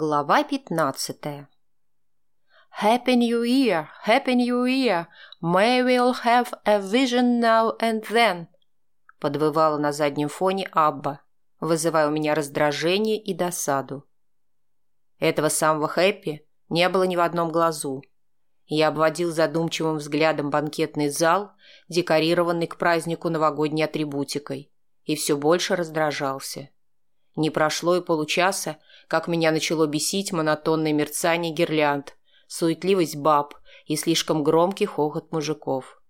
Глава пятнадцатая «Happy New Year! Happy New Year! May we'll have a vision now and then!» подвывала на заднем фоне Абба, вызывая у меня раздражение и досаду. Этого самого хэппи не было ни в одном глазу. Я обводил задумчивым взглядом банкетный зал, декорированный к празднику новогодней атрибутикой, и все больше раздражался. Не прошло и получаса, как меня начало бесить монотонное мерцание гирлянд, суетливость баб и слишком громкий хохот мужиков.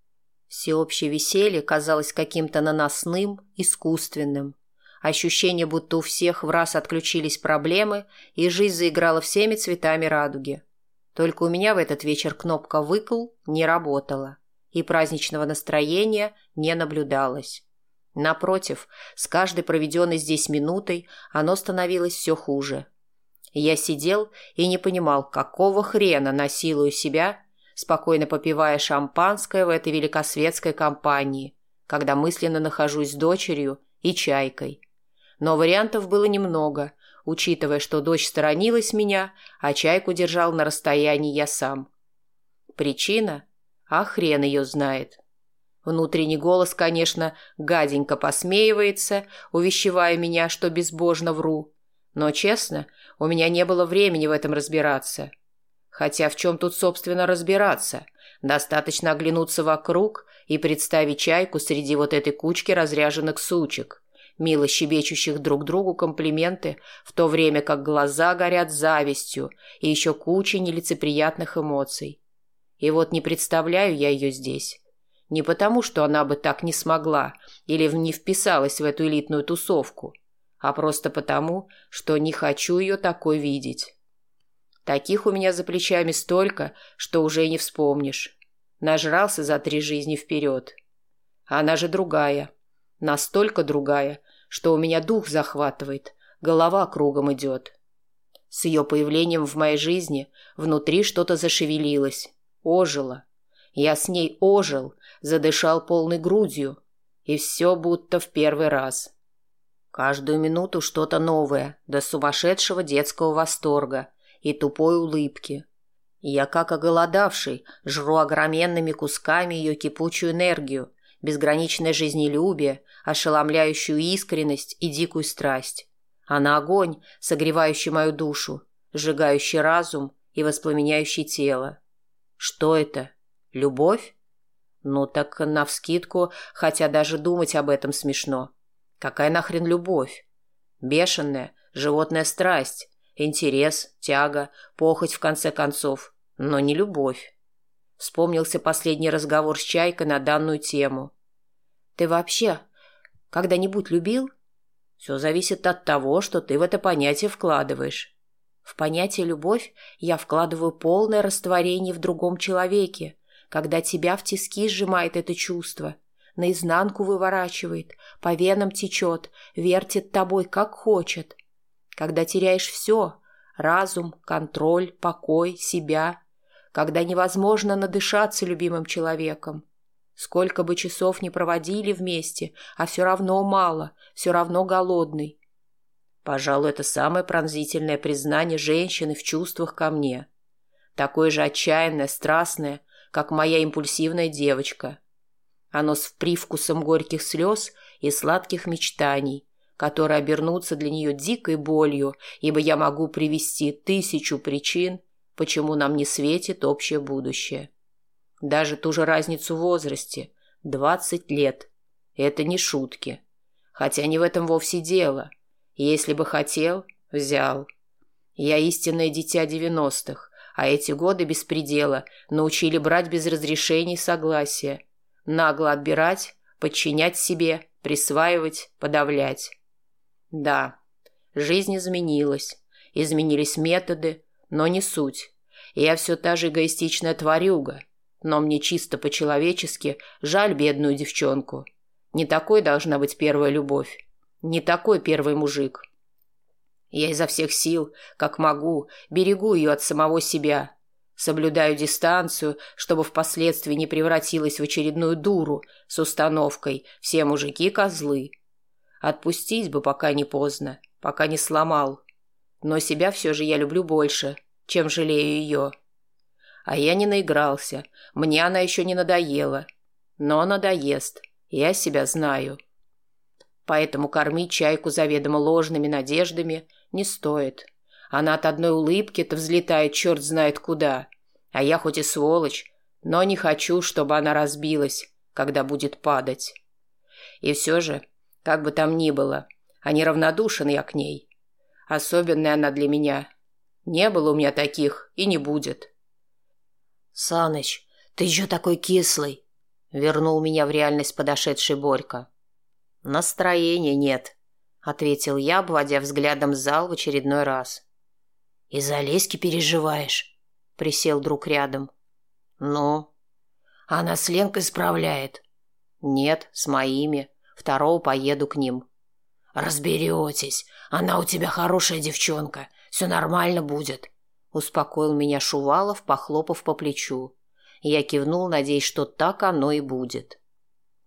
Всеобщее веселье казалось каким-то наносным, искусственным. Ощущение, будто у всех в раз отключились проблемы, и жизнь заиграла всеми цветами радуги. Только у меня в этот вечер кнопка «выкл» не работала, и праздничного настроения не наблюдалось. Напротив, с каждой проведенной здесь минутой оно становилось все хуже. Я сидел и не понимал, какого хрена насилую себя, спокойно попивая шампанское в этой великосветской компании, когда мысленно нахожусь с дочерью и чайкой. Но вариантов было немного, учитывая, что дочь сторонилась меня, а чайку держал на расстоянии я сам. Причина? А хрен ее знает. Внутренний голос, конечно, гаденько посмеивается, увещевая меня, что безбожно вру. Но, честно, у меня не было времени в этом разбираться. Хотя в чем тут, собственно, разбираться? Достаточно оглянуться вокруг и представить чайку среди вот этой кучки разряженных сучек, мило щебечущих друг другу комплименты, в то время как глаза горят завистью и еще кучей нелицеприятных эмоций. И вот не представляю я ее здесь. Не потому, что она бы так не смогла или не вписалась в эту элитную тусовку, а просто потому, что не хочу ее такой видеть. Таких у меня за плечами столько, что уже не вспомнишь. Нажрался за три жизни вперед. Она же другая. Настолько другая, что у меня дух захватывает, голова кругом идет. С ее появлением в моей жизни внутри что-то зашевелилось, ожило. Я с ней ожил, задышал полной грудью. И все будто в первый раз. Каждую минуту что-то новое, до сумасшедшего детского восторга и тупой улыбки. Я, как оголодавший, жру огроменными кусками ее кипучую энергию, безграничное жизнелюбие, ошеломляющую искренность и дикую страсть. Она огонь, согревающий мою душу, сжигающий разум и воспламеняющий тело. Что это? Любовь? Ну так навскидку, хотя даже думать об этом смешно. Какая нахрен любовь? Бешеная, животная страсть, интерес, тяга, похоть в конце концов, но не любовь. Вспомнился последний разговор с Чайкой на данную тему. «Ты вообще когда-нибудь любил?» «Все зависит от того, что ты в это понятие вкладываешь». В понятие «любовь» я вкладываю полное растворение в другом человеке, когда тебя в тиски сжимает это чувство, наизнанку выворачивает, по венам течет, вертит тобой, как хочет. Когда теряешь все – разум, контроль, покой, себя. Когда невозможно надышаться любимым человеком. Сколько бы часов не проводили вместе, а все равно мало, все равно голодный. Пожалуй, это самое пронзительное признание женщины в чувствах ко мне. Такое же отчаянное, страстное, как моя импульсивная девочка. Оно с привкусом горьких слез и сладких мечтаний, которые обернутся для нее дикой болью, ибо я могу привести тысячу причин, почему нам не светит общее будущее. Даже ту же разницу в возрасте – двадцать лет. Это не шутки. Хотя не в этом вовсе дело. Если бы хотел – взял. Я истинное дитя девяностых а эти годы беспредела научили брать без разрешений согласия, нагло отбирать, подчинять себе, присваивать, подавлять. Да, жизнь изменилась, изменились методы, но не суть. Я все та же эгоистичная тварюга, но мне чисто по-человечески жаль бедную девчонку. Не такой должна быть первая любовь, не такой первый мужик. Я изо всех сил, как могу, берегу ее от самого себя. Соблюдаю дистанцию, чтобы впоследствии не превратилась в очередную дуру с установкой «все мужики – козлы». Отпустить бы, пока не поздно, пока не сломал. но себя все же я люблю больше, чем жалею ее. А я не наигрался, мне она еще не надоела. Но надоест, я себя знаю. Поэтому кормить чайку заведомо ложными надеждами не стоит. Она от одной улыбки-то взлетает черт знает куда. А я хоть и сволочь, но не хочу, чтобы она разбилась, когда будет падать. И все же, как бы там ни было, а неравнодушен я к ней. Особенная она для меня. Не было у меня таких и не будет. «Саныч, ты еще такой кислый!» Вернул меня в реальность подошедший Борька. «Настроения нет», — ответил я, обводя взглядом зал в очередной раз. «Из-за Леськи переживаешь?» — присел друг рядом. «Ну?» «Она с Ленкой справляет?» «Нет, с моими. Второго поеду к ним». «Разберетесь. Она у тебя хорошая девчонка. Все нормально будет», — успокоил меня Шувалов, похлопав по плечу. Я кивнул, надеясь, что так оно и будет.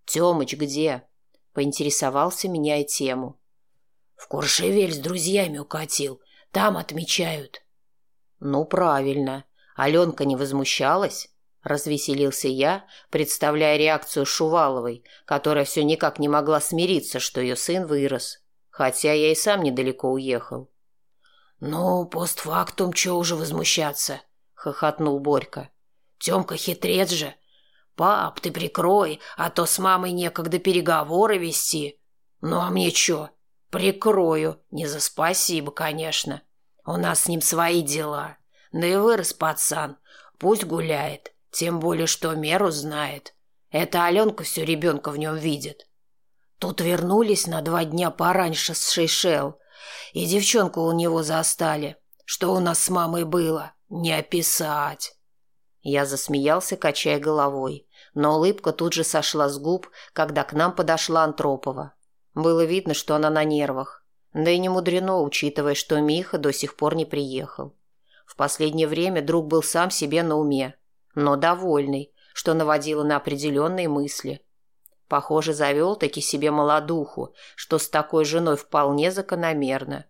«Темыч где?» — поинтересовался, меняя тему. «В Куршевель с друзьями укатил. Там отмечают». «Ну, правильно. Аленка не возмущалась?» Развеселился я, представляя реакцию Шуваловой, которая все никак не могла смириться, что ее сын вырос. Хотя я и сам недалеко уехал. «Ну, постфактум, че уже возмущаться?» — хохотнул Борька. «Темка хитрец же. Пап, ты прикрой, а то с мамой некогда переговоры вести. Ну, а мне че? Прикрою. Не за спасибо, конечно. У нас с ним свои дела. Да и вырос пацан. Пусть гуляет. Тем более, что меру знает. Это Аленка все ребенка в нем видит. Тут вернулись на два дня пораньше с Шейшел. И девчонку у него застали. Что у нас с мамой было, не описать. Я засмеялся, качая головой, но улыбка тут же сошла с губ, когда к нам подошла Антропова. Было видно, что она на нервах. Да и не мудрено, учитывая, что Миха до сих пор не приехал. В последнее время друг был сам себе на уме, но довольный, что наводило на определенные мысли. Похоже, завел таки себе молодуху, что с такой женой вполне закономерно.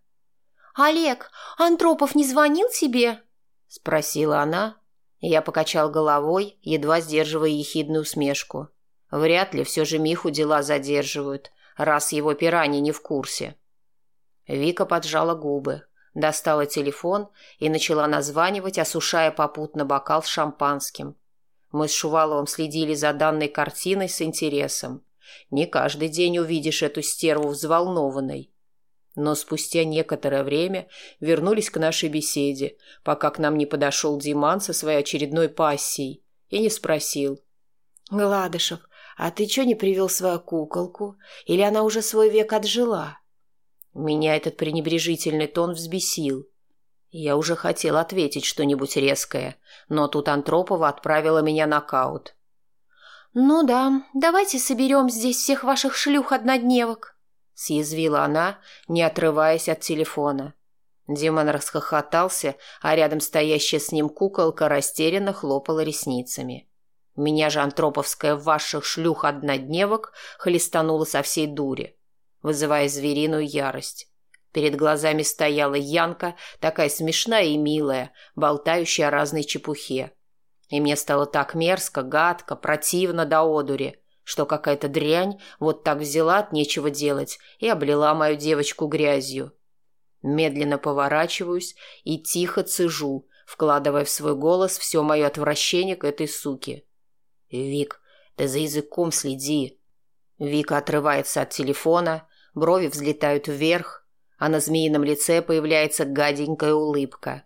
«Олег, Антропов не звонил тебе?» – спросила она. Я покачал головой, едва сдерживая ехидную усмешку. Вряд ли все же Миху дела задерживают, раз его пираньи не в курсе. Вика поджала губы, достала телефон и начала названивать, осушая попутно бокал с шампанским. Мы с Шуваловым следили за данной картиной с интересом. Не каждый день увидишь эту стерву взволнованной. Но спустя некоторое время вернулись к нашей беседе, пока к нам не подошел Диман со своей очередной пассией и не спросил. «Гладышев, а ты что не привел свою куколку? Или она уже свой век отжила?» Меня этот пренебрежительный тон взбесил. Я уже хотел ответить что-нибудь резкое, но тут Антропова отправила меня нокаут. «Ну да, давайте соберем здесь всех ваших шлюх-однодневок», — съязвила она, не отрываясь от телефона. Димон расхохотался, а рядом стоящая с ним куколка растерянно хлопала ресницами. Меня же антроповская ваших шлюх-однодневок хлестанула со всей дури, вызывая звериную ярость. Перед глазами стояла Янка, такая смешная и милая, болтающая о разной чепухе. И мне стало так мерзко, гадко, противно до одури, что какая-то дрянь вот так взяла от нечего делать и облила мою девочку грязью. Медленно поворачиваюсь и тихо цежу, вкладывая в свой голос все мое отвращение к этой суке. «Вик, ты за языком следи!» Вика отрывается от телефона, брови взлетают вверх, а на змеином лице появляется гаденькая улыбка.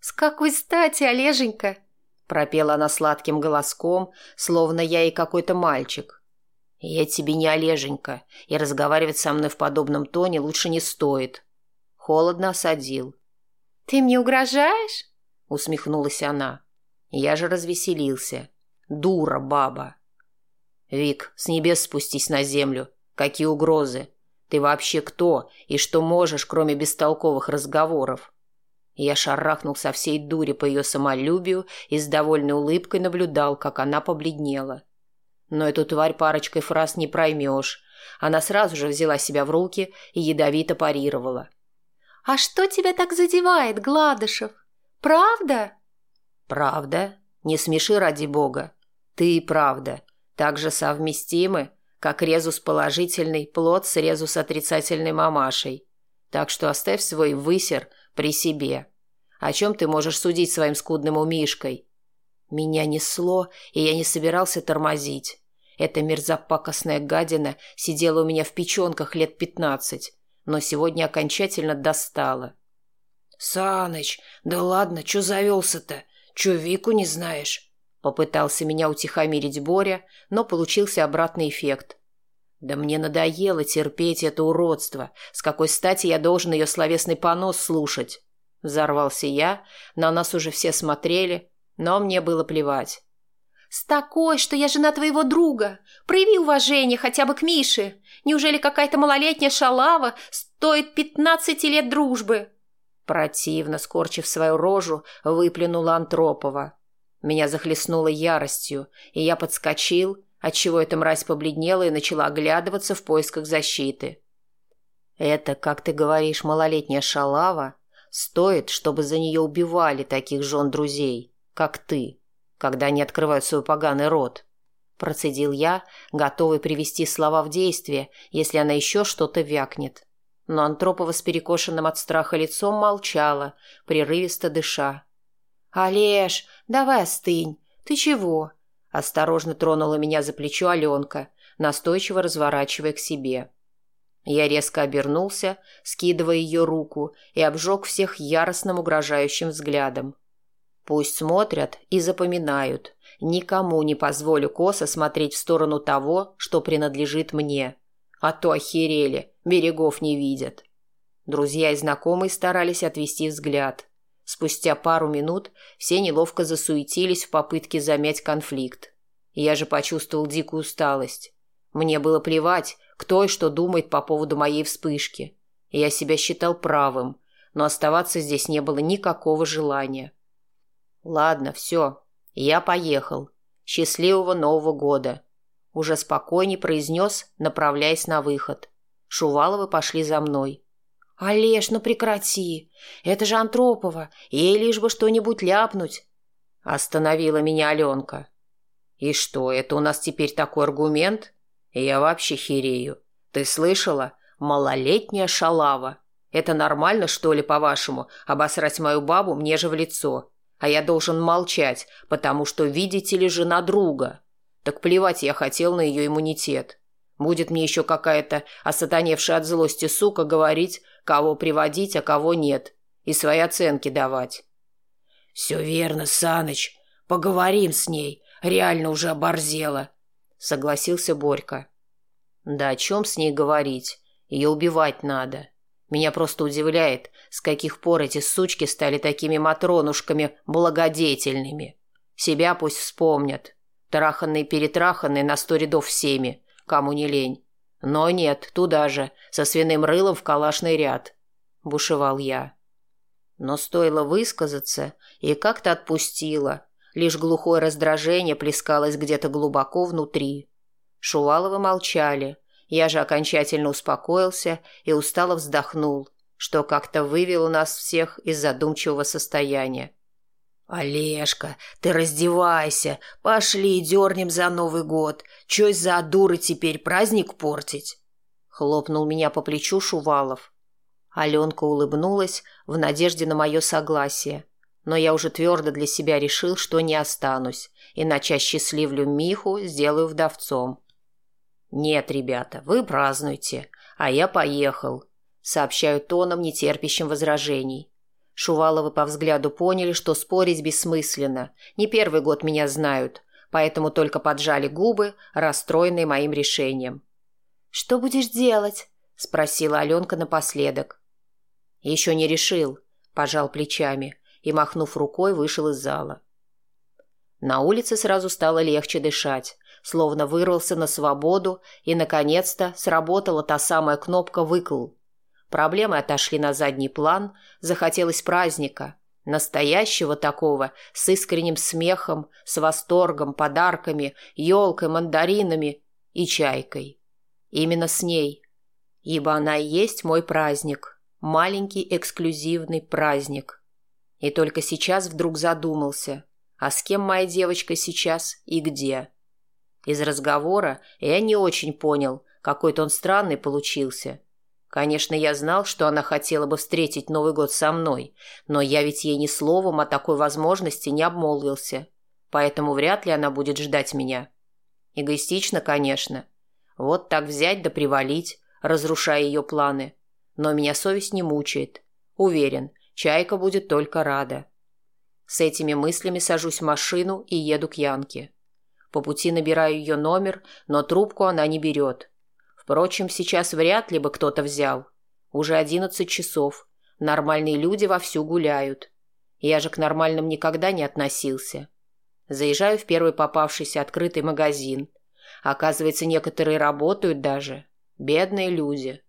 «С какой стати, Олеженька?» – пропела она сладким голоском, словно я и какой-то мальчик. «Я тебе не Олеженька, и разговаривать со мной в подобном тоне лучше не стоит». Холодно осадил. «Ты мне угрожаешь?» – усмехнулась она. Я же развеселился. «Дура, баба!» «Вик, с небес спустись на землю. Какие угрозы? Ты вообще кто и что можешь, кроме бестолковых разговоров?» Я шарахнул со всей дури по ее самолюбию и с довольной улыбкой наблюдал, как она побледнела. Но эту тварь парочкой фраз не проймешь. Она сразу же взяла себя в руки и ядовито парировала. «А что тебя так задевает, Гладышев? Правда?» «Правда? Не смеши ради бога. Ты и правда. Так же совместимы, как резус положительный плод с резус отрицательной мамашей. Так что оставь свой высер при себе. О чем ты можешь судить своим скудным умишкой?» Меня несло, и я не собирался тормозить. Эта мерзопакостная гадина сидела у меня в печенках лет пятнадцать, но сегодня окончательно достала. «Саныч, да ладно, чё завелся-то? Чё Вику не знаешь?» Попытался меня утихомирить Боря, но получился обратный эффект. Да мне надоело терпеть это уродство. С какой стати я должен ее словесный понос слушать? Взорвался я, на нас уже все смотрели, но мне было плевать. «С такой, что я жена твоего друга. Прояви уважение хотя бы к Мише. Неужели какая-то малолетняя шалава стоит пятнадцати лет дружбы?» Противно, скорчив свою рожу, выплюнула Антропова. Меня захлестнуло яростью, и я подскочил, отчего эта мразь побледнела и начала оглядываться в поисках защиты. «Это, как ты говоришь, малолетняя шалава, стоит, чтобы за нее убивали таких жен друзей, как ты, когда они открывают свой поганый рот. Процедил я, готовый привести слова в действие, если она еще что-то вякнет. Но Антропова с перекошенным от страха лицом молчала, прерывисто дыша. «Олеж, давай остынь. Ты чего?» Осторожно тронула меня за плечо Аленка, настойчиво разворачивая к себе. Я резко обернулся, скидывая ее руку, и обжег всех яростным угрожающим взглядом. Пусть смотрят и запоминают. Никому не позволю косо смотреть в сторону того, что принадлежит мне. А то охерели, берегов не видят. Друзья и знакомые старались отвести взгляд. Спустя пару минут все неловко засуетились в попытке замять конфликт. Я же почувствовал дикую усталость. Мне было плевать, кто и что думает по поводу моей вспышки. Я себя считал правым, но оставаться здесь не было никакого желания. Ладно, все. Я поехал. Счастливого Нового года. Уже спокойней произнес, направляясь на выход. Шуваловы пошли за мной. «Олеж, ну прекрати! Это же Антропова, ей лишь бы что-нибудь ляпнуть!» Остановила меня Аленка. «И что, это у нас теперь такой аргумент? Я вообще херею. Ты слышала? Малолетняя шалава. Это нормально, что ли, по-вашему, обосрать мою бабу мне же в лицо? а я должен молчать, потому что, видите ли, жена друга. Так плевать я хотел на ее иммунитет. Будет мне еще какая-то осатаневшая от злости сука говорить, кого приводить, а кого нет, и свои оценки давать. «Все верно, Саныч. Поговорим с ней. Реально уже оборзела», — согласился Борька. «Да о чем с ней говорить? Ее убивать надо. Меня просто удивляет, с каких пор эти сучки стали такими матронушками благодетельными. Себя пусть вспомнят. Траханные-перетраханные на сто рядов всеми, кому не лень. Но нет, туда же, со свиным рылом в калашный ряд. Бушевал я. Но стоило высказаться, и как-то отпустило. Лишь глухое раздражение плескалось где-то глубоко внутри. Шуваловы молчали, я же окончательно успокоился и устало вздохнул, что как-то вывело нас всех из задумчивого состояния. «Олежка, ты раздевайся, пошли дернем за Новый год. Чё за дуры теперь праздник портить?» Хлопнул меня по плечу Шувалов. Аленка улыбнулась в надежде на мое согласие, но я уже твердо для себя решил, что не останусь, иначе осчастливлю Миху, сделаю вдовцом. «Нет, ребята, вы празднуйте, а я поехал», — сообщаю тоном, нетерпящим возражений. Шуваловы по взгляду поняли, что спорить бессмысленно. Не первый год меня знают, поэтому только поджали губы, расстроенные моим решением. «Что будешь делать?» — спросила Аленка напоследок. «Еще не решил», — пожал плечами и, махнув рукой, вышел из зала. На улице сразу стало легче дышать словно вырвался на свободу, и, наконец-то, сработала та самая кнопка «выкл». Проблемы отошли на задний план, захотелось праздника, настоящего такого, с искренним смехом, с восторгом, подарками, елкой, мандаринами и чайкой. Именно с ней, ибо она и есть мой праздник, маленький эксклюзивный праздник. И только сейчас вдруг задумался, а с кем моя девочка сейчас и где. Из разговора я не очень понял, какой-то он странный получился. Конечно, я знал, что она хотела бы встретить Новый год со мной, но я ведь ей ни словом о такой возможности не обмолвился, поэтому вряд ли она будет ждать меня. Эгоистично, конечно. Вот так взять да привалить, разрушая ее планы. Но меня совесть не мучает. Уверен, Чайка будет только рада. С этими мыслями сажусь в машину и еду к Янке. По пути набираю ее номер, но трубку она не берет. Впрочем, сейчас вряд ли бы кто-то взял. Уже одиннадцать часов. Нормальные люди вовсю гуляют. Я же к нормальным никогда не относился. Заезжаю в первый попавшийся открытый магазин. Оказывается, некоторые работают даже. Бедные люди.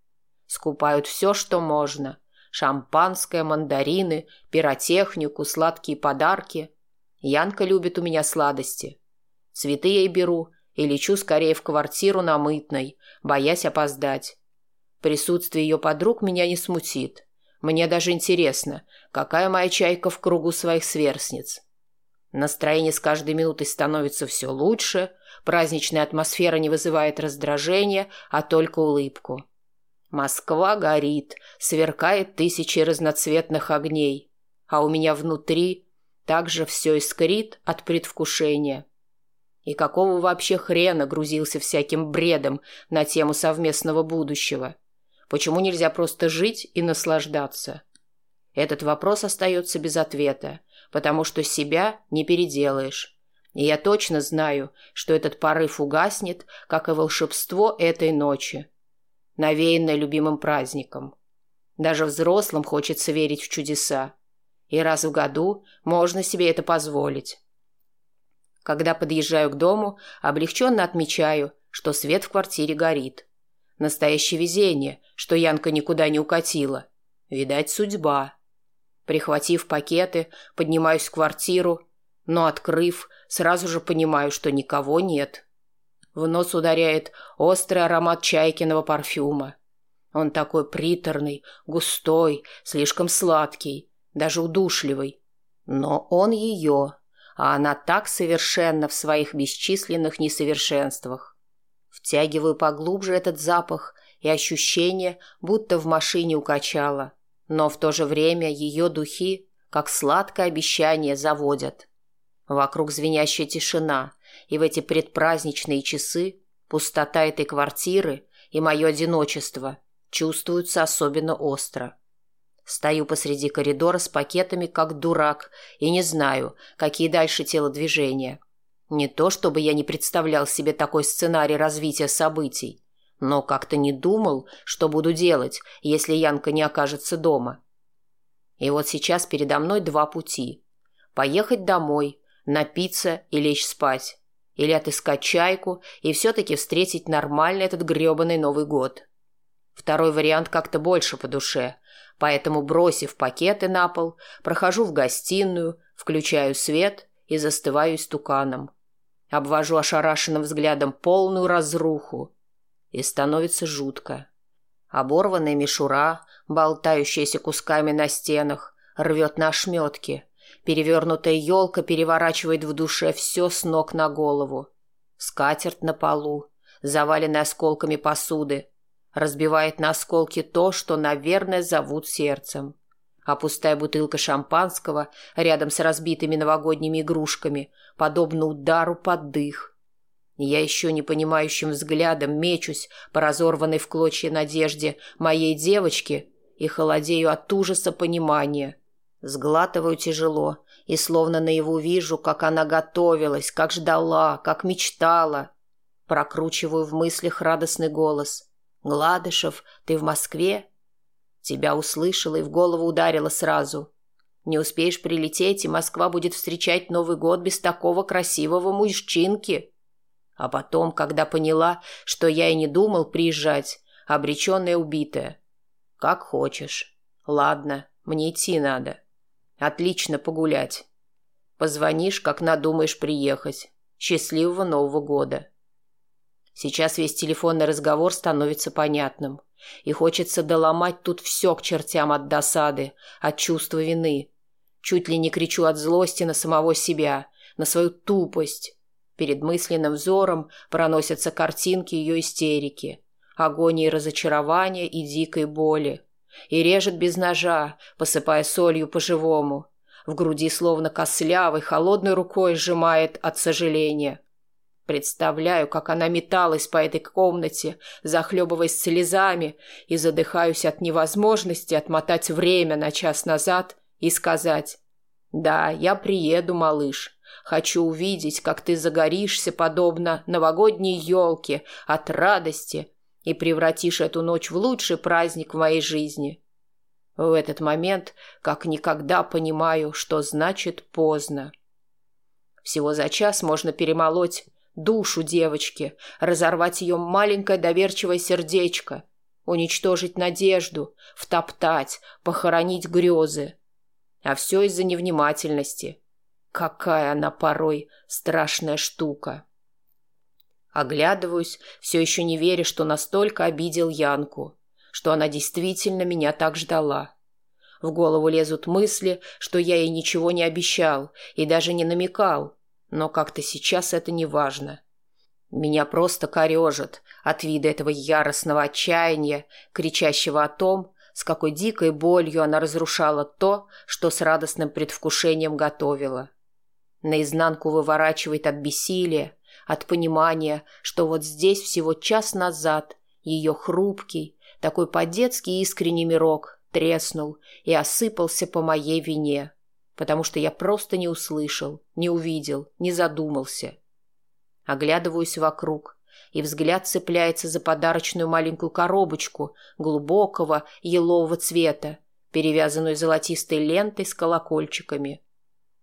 Скупают все, что можно. Шампанское, мандарины, пиротехнику, сладкие подарки. Янка любит у меня сладости. Цветы ей беру и лечу скорее в квартиру на Мытной, боясь опоздать. Присутствие ее подруг меня не смутит. Мне даже интересно, какая моя чайка в кругу своих сверстниц. Настроение с каждой минутой становится все лучше, праздничная атмосфера не вызывает раздражения, а только улыбку. Москва горит, сверкает тысячи разноцветных огней, а у меня внутри также все искрит от предвкушения. И какого вообще хрена грузился всяким бредом на тему совместного будущего? Почему нельзя просто жить и наслаждаться? Этот вопрос остается без ответа, потому что себя не переделаешь. И я точно знаю, что этот порыв угаснет, как и волшебство этой ночи, навеянное любимым праздником. Даже взрослым хочется верить в чудеса. И раз в году можно себе это позволить. Когда подъезжаю к дому, облегченно отмечаю, что свет в квартире горит. Настоящее везение, что Янка никуда не укатила. Видать, судьба. Прихватив пакеты, поднимаюсь в квартиру, но, открыв, сразу же понимаю, что никого нет. В нос ударяет острый аромат чайкиного парфюма. Он такой приторный, густой, слишком сладкий, даже удушливый. Но он ее а она так совершенна в своих бесчисленных несовершенствах. Втягиваю поглубже этот запах и ощущение, будто в машине укачала, но в то же время ее духи, как сладкое обещание, заводят. Вокруг звенящая тишина, и в эти предпраздничные часы пустота этой квартиры и мое одиночество чувствуются особенно остро. Стою посреди коридора с пакетами, как дурак, и не знаю, какие дальше телодвижения. Не то, чтобы я не представлял себе такой сценарий развития событий, но как-то не думал, что буду делать, если Янка не окажется дома. И вот сейчас передо мной два пути. Поехать домой, напиться и лечь спать. Или отыскать чайку и все-таки встретить нормально этот гребаный Новый год. Второй вариант как-то больше по душе – Поэтому, бросив пакеты на пол, прохожу в гостиную, включаю свет и застываю истуканом. Обвожу ошарашенным взглядом полную разруху. И становится жутко. Оборванная мишура, болтающаяся кусками на стенах, рвет на ошметки. Перевернутая елка переворачивает в душе все с ног на голову. Скатерть на полу, заваленная осколками посуды, разбивает на осколки то, что, наверное, зовут сердцем. А пустая бутылка шампанского рядом с разбитыми новогодними игрушками, подобно удару под дых. Я еще непонимающим взглядом мечусь по разорванной в клочья надежде моей девочки и холодею от ужаса понимания. Сглатываю тяжело и словно наяву вижу, как она готовилась, как ждала, как мечтала. Прокручиваю в мыслях радостный голос – «Гладышев, ты в Москве?» Тебя услышала и в голову ударила сразу. Не успеешь прилететь, и Москва будет встречать Новый год без такого красивого мужчинки. А потом, когда поняла, что я и не думал приезжать, обреченная убитая. Как хочешь. Ладно, мне идти надо. Отлично погулять. Позвонишь, как надумаешь приехать. Счастливого Нового года. Сейчас весь телефонный разговор становится понятным. И хочется доломать тут все к чертям от досады, от чувства вины. Чуть ли не кричу от злости на самого себя, на свою тупость. Перед мысленным взором проносятся картинки ее истерики, агонии разочарования и дикой боли. И режет без ножа, посыпая солью по-живому. В груди словно кослявой, холодной рукой сжимает от сожаления. Представляю, как она металась по этой комнате, захлебываясь слезами, и задыхаюсь от невозможности отмотать время на час назад и сказать «Да, я приеду, малыш. Хочу увидеть, как ты загоришься, подобно новогодней елке, от радости и превратишь эту ночь в лучший праздник в моей жизни». В этот момент как никогда понимаю, что значит поздно. Всего за час можно перемолоть душу девочки, разорвать ее маленькое доверчивое сердечко, уничтожить надежду, втоптать, похоронить грезы. А все из-за невнимательности. Какая она порой страшная штука. Оглядываюсь, все еще не веря, что настолько обидел Янку, что она действительно меня так ждала. В голову лезут мысли, что я ей ничего не обещал и даже не намекал, но как-то сейчас это не важно. Меня просто корежит от вида этого яростного отчаяния, кричащего о том, с какой дикой болью она разрушала то, что с радостным предвкушением готовила. Наизнанку выворачивает от бессилия, от понимания, что вот здесь всего час назад ее хрупкий, такой по-детски искренний мирок треснул и осыпался по моей вине потому что я просто не услышал, не увидел, не задумался. Оглядываюсь вокруг, и взгляд цепляется за подарочную маленькую коробочку глубокого елового цвета, перевязанную золотистой лентой с колокольчиками.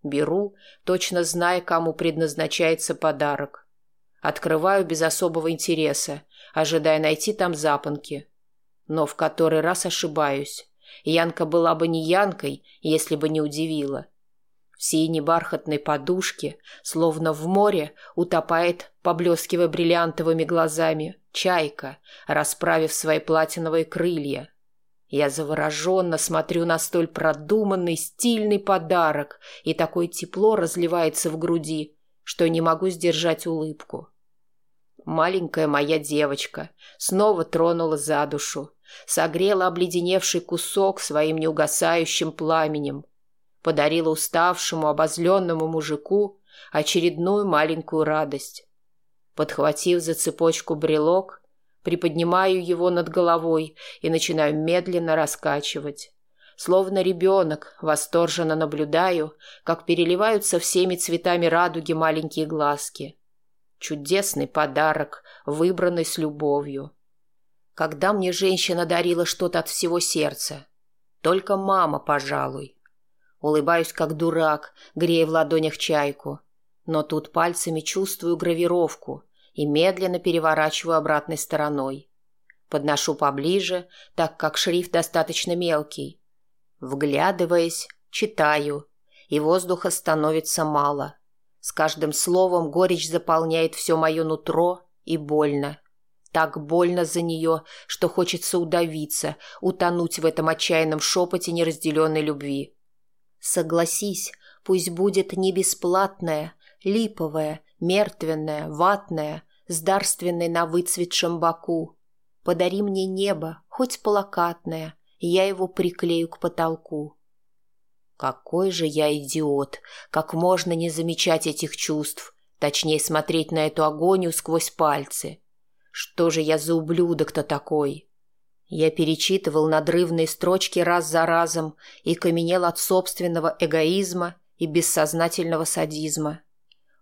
Беру, точно зная, кому предназначается подарок. Открываю без особого интереса, ожидая найти там запонки. Но в который раз ошибаюсь. Янка была бы не Янкой, если бы не удивила. В синей бархатной подушке, словно в море, утопает, поблескивая бриллиантовыми глазами, чайка, расправив свои платиновые крылья. Я завороженно смотрю на столь продуманный, стильный подарок, и такое тепло разливается в груди, что не могу сдержать улыбку. Маленькая моя девочка снова тронула за душу, согрела обледеневший кусок своим неугасающим пламенем, подарила уставшему, обозленному мужику очередную маленькую радость. Подхватив за цепочку брелок, приподнимаю его над головой и начинаю медленно раскачивать. Словно ребенок, восторженно наблюдаю, как переливаются всеми цветами радуги маленькие глазки. Чудесный подарок, выбранный с любовью. Когда мне женщина дарила что-то от всего сердца? Только мама, пожалуй. Улыбаюсь, как дурак, грея в ладонях чайку. Но тут пальцами чувствую гравировку и медленно переворачиваю обратной стороной. Подношу поближе, так как шрифт достаточно мелкий. Вглядываясь, читаю, и воздуха становится мало. С каждым словом горечь заполняет все мое нутро и больно. Так больно за нее, что хочется удавиться, утонуть в этом отчаянном шепоте неразделенной любви. Согласись, пусть будет не бесплатная, липовая, мертвенная, ватная, с дарственной на выцветшем боку. Подари мне небо, хоть плакатное, я его приклею к потолку. Какой же я идиот! Как можно не замечать этих чувств? Точнее, смотреть на эту агонию сквозь пальцы. Что же я за ублюдок-то такой? Я перечитывал надрывные строчки раз за разом и каменел от собственного эгоизма и бессознательного садизма.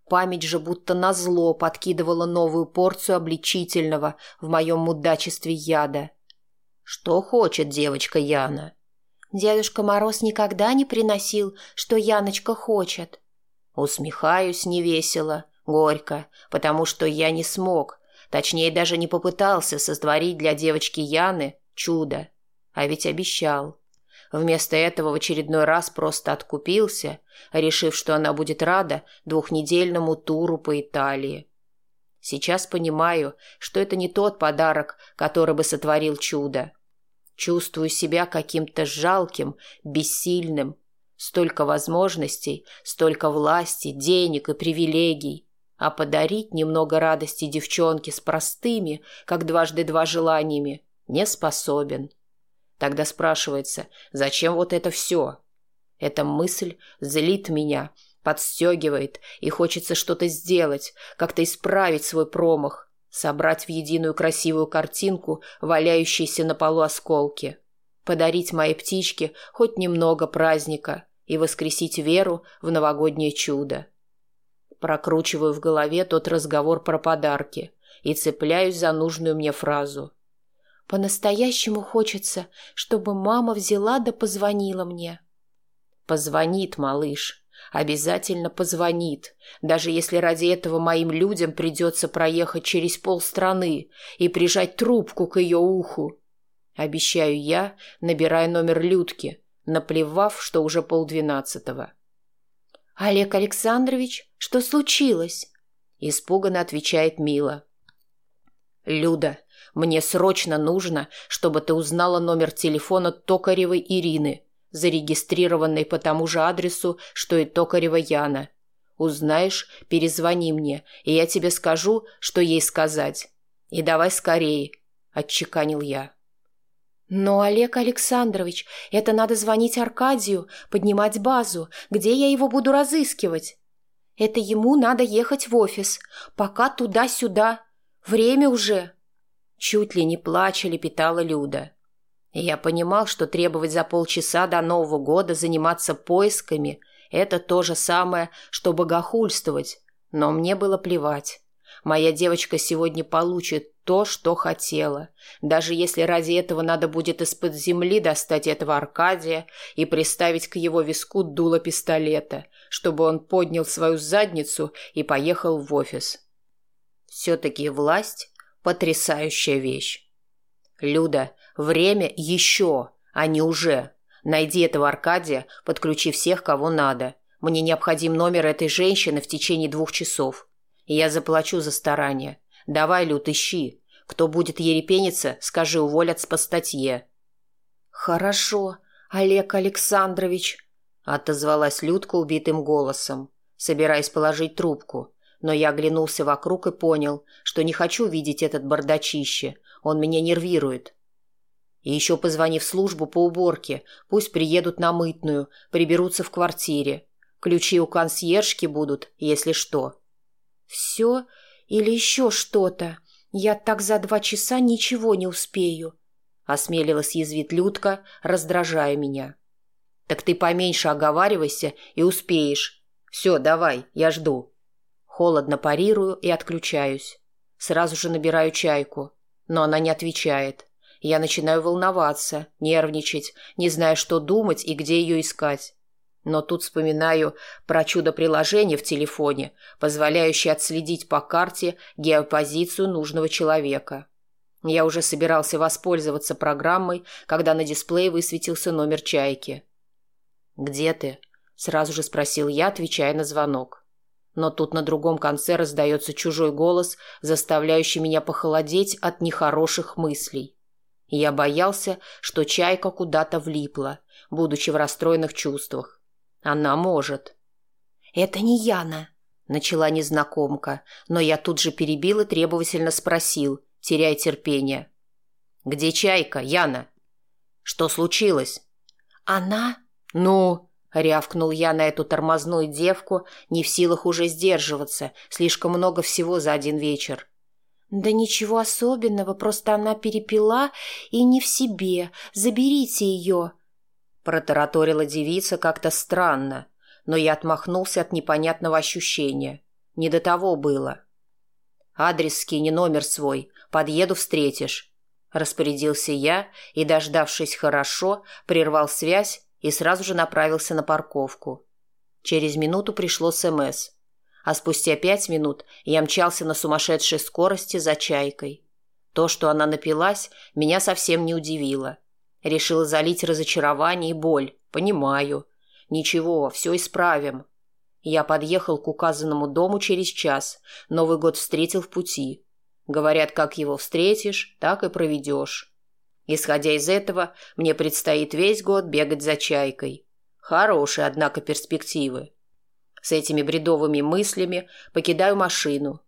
Память же будто назло подкидывала новую порцию обличительного в моем мудачестве яда. Что хочет девочка Яна? Дядюшка Мороз никогда не приносил, что Яночка хочет. Усмехаюсь невесело, горько, потому что я не смог, Точнее, даже не попытался сотворить для девочки Яны чудо. А ведь обещал. Вместо этого в очередной раз просто откупился, решив, что она будет рада двухнедельному туру по Италии. Сейчас понимаю, что это не тот подарок, который бы сотворил чудо. Чувствую себя каким-то жалким, бессильным. Столько возможностей, столько власти, денег и привилегий. А подарить немного радости девчонке с простыми, как дважды два желаниями, не способен. Тогда спрашивается, зачем вот это все? Эта мысль злит меня, подстегивает, и хочется что-то сделать, как-то исправить свой промах, собрать в единую красивую картинку валяющиеся на полу осколки, подарить моей птичке хоть немного праздника и воскресить веру в новогоднее чудо. Прокручиваю в голове тот разговор про подарки и цепляюсь за нужную мне фразу. «По-настоящему хочется, чтобы мама взяла да позвонила мне». Позвонит, малыш. Обязательно позвонит, даже если ради этого моим людям придется проехать через полстраны и прижать трубку к ее уху. Обещаю я, набирая номер Людки, наплевав, что уже полдвенадцатого. «Олег Александрович, что случилось?» Испуганно отвечает Мила. «Люда, мне срочно нужно, чтобы ты узнала номер телефона Токаревой Ирины зарегистрированной по тому же адресу, что и Токарева Яна. Узнаешь, перезвони мне, и я тебе скажу, что ей сказать. И давай скорее, — отчеканил я. «Но, Олег Александрович, это надо звонить Аркадию, поднимать базу. Где я его буду разыскивать? Это ему надо ехать в офис. Пока туда-сюда. Время уже». Чуть ли не плача лепетала Люда. Я понимал, что требовать за полчаса до Нового года заниматься поисками – это то же самое, что богохульствовать, но мне было плевать. Моя девочка сегодня получит то, что хотела, даже если ради этого надо будет из-под земли достать этого Аркадия и приставить к его виску дуло пистолета, чтобы он поднял свою задницу и поехал в офис. Все-таки власть – потрясающая вещь. «Люда, время еще, а не уже. Найди этого Аркадия, подключи всех, кого надо. Мне необходим номер этой женщины в течение двух часов. Я заплачу за старание. Давай, Люд, ищи. Кто будет ерепениться, скажи, уволят по статье». «Хорошо, Олег Александрович», — отозвалась Людка убитым голосом, собираясь положить трубку. Но я оглянулся вокруг и понял, что не хочу видеть этот бардачище, он меня нервирует. И еще позвони в службу по уборке. Пусть приедут на мытную, приберутся в квартире. Ключи у консьержки будут, если что. Все или еще что-то? Я так за два часа ничего не успею. Осмелилась язвить Людка, раздражая меня. Так ты поменьше оговаривайся и успеешь. Все, давай, я жду. Холодно парирую и отключаюсь. Сразу же набираю чайку но она не отвечает. Я начинаю волноваться, нервничать, не зная, что думать и где ее искать. Но тут вспоминаю про чудо-приложение в телефоне, позволяющее отследить по карте геопозицию нужного человека. Я уже собирался воспользоваться программой, когда на дисплее высветился номер чайки. «Где ты?» – сразу же спросил я, отвечая на звонок но тут на другом конце раздается чужой голос, заставляющий меня похолодеть от нехороших мыслей. я боялся, что чайка куда-то влипла, будучи в расстроенных чувствах. Она может. «Это не Яна», — начала незнакомка, но я тут же перебил и требовательно спросил, теряя терпение. «Где чайка, Яна?» «Что случилось?» «Она?» «Ну?» Рявкнул я на эту тормозную девку, не в силах уже сдерживаться, слишком много всего за один вечер. «Да ничего особенного, просто она перепила и не в себе. Заберите ее!» Протараторила девица как-то странно, но я отмахнулся от непонятного ощущения. Не до того было. «Адрес скини номер свой, подъеду встретишь», — распорядился я и, дождавшись хорошо, прервал связь и сразу же направился на парковку. Через минуту пришло СМС, а спустя пять минут я мчался на сумасшедшей скорости за чайкой. То, что она напилась, меня совсем не удивило. Решила залить разочарование и боль. Понимаю. Ничего, все исправим. Я подъехал к указанному дому через час. Новый год встретил в пути. Говорят, как его встретишь, так и проведешь. Исходя из этого, мне предстоит весь год бегать за чайкой. Хорошие, однако, перспективы. С этими бредовыми мыслями покидаю машину.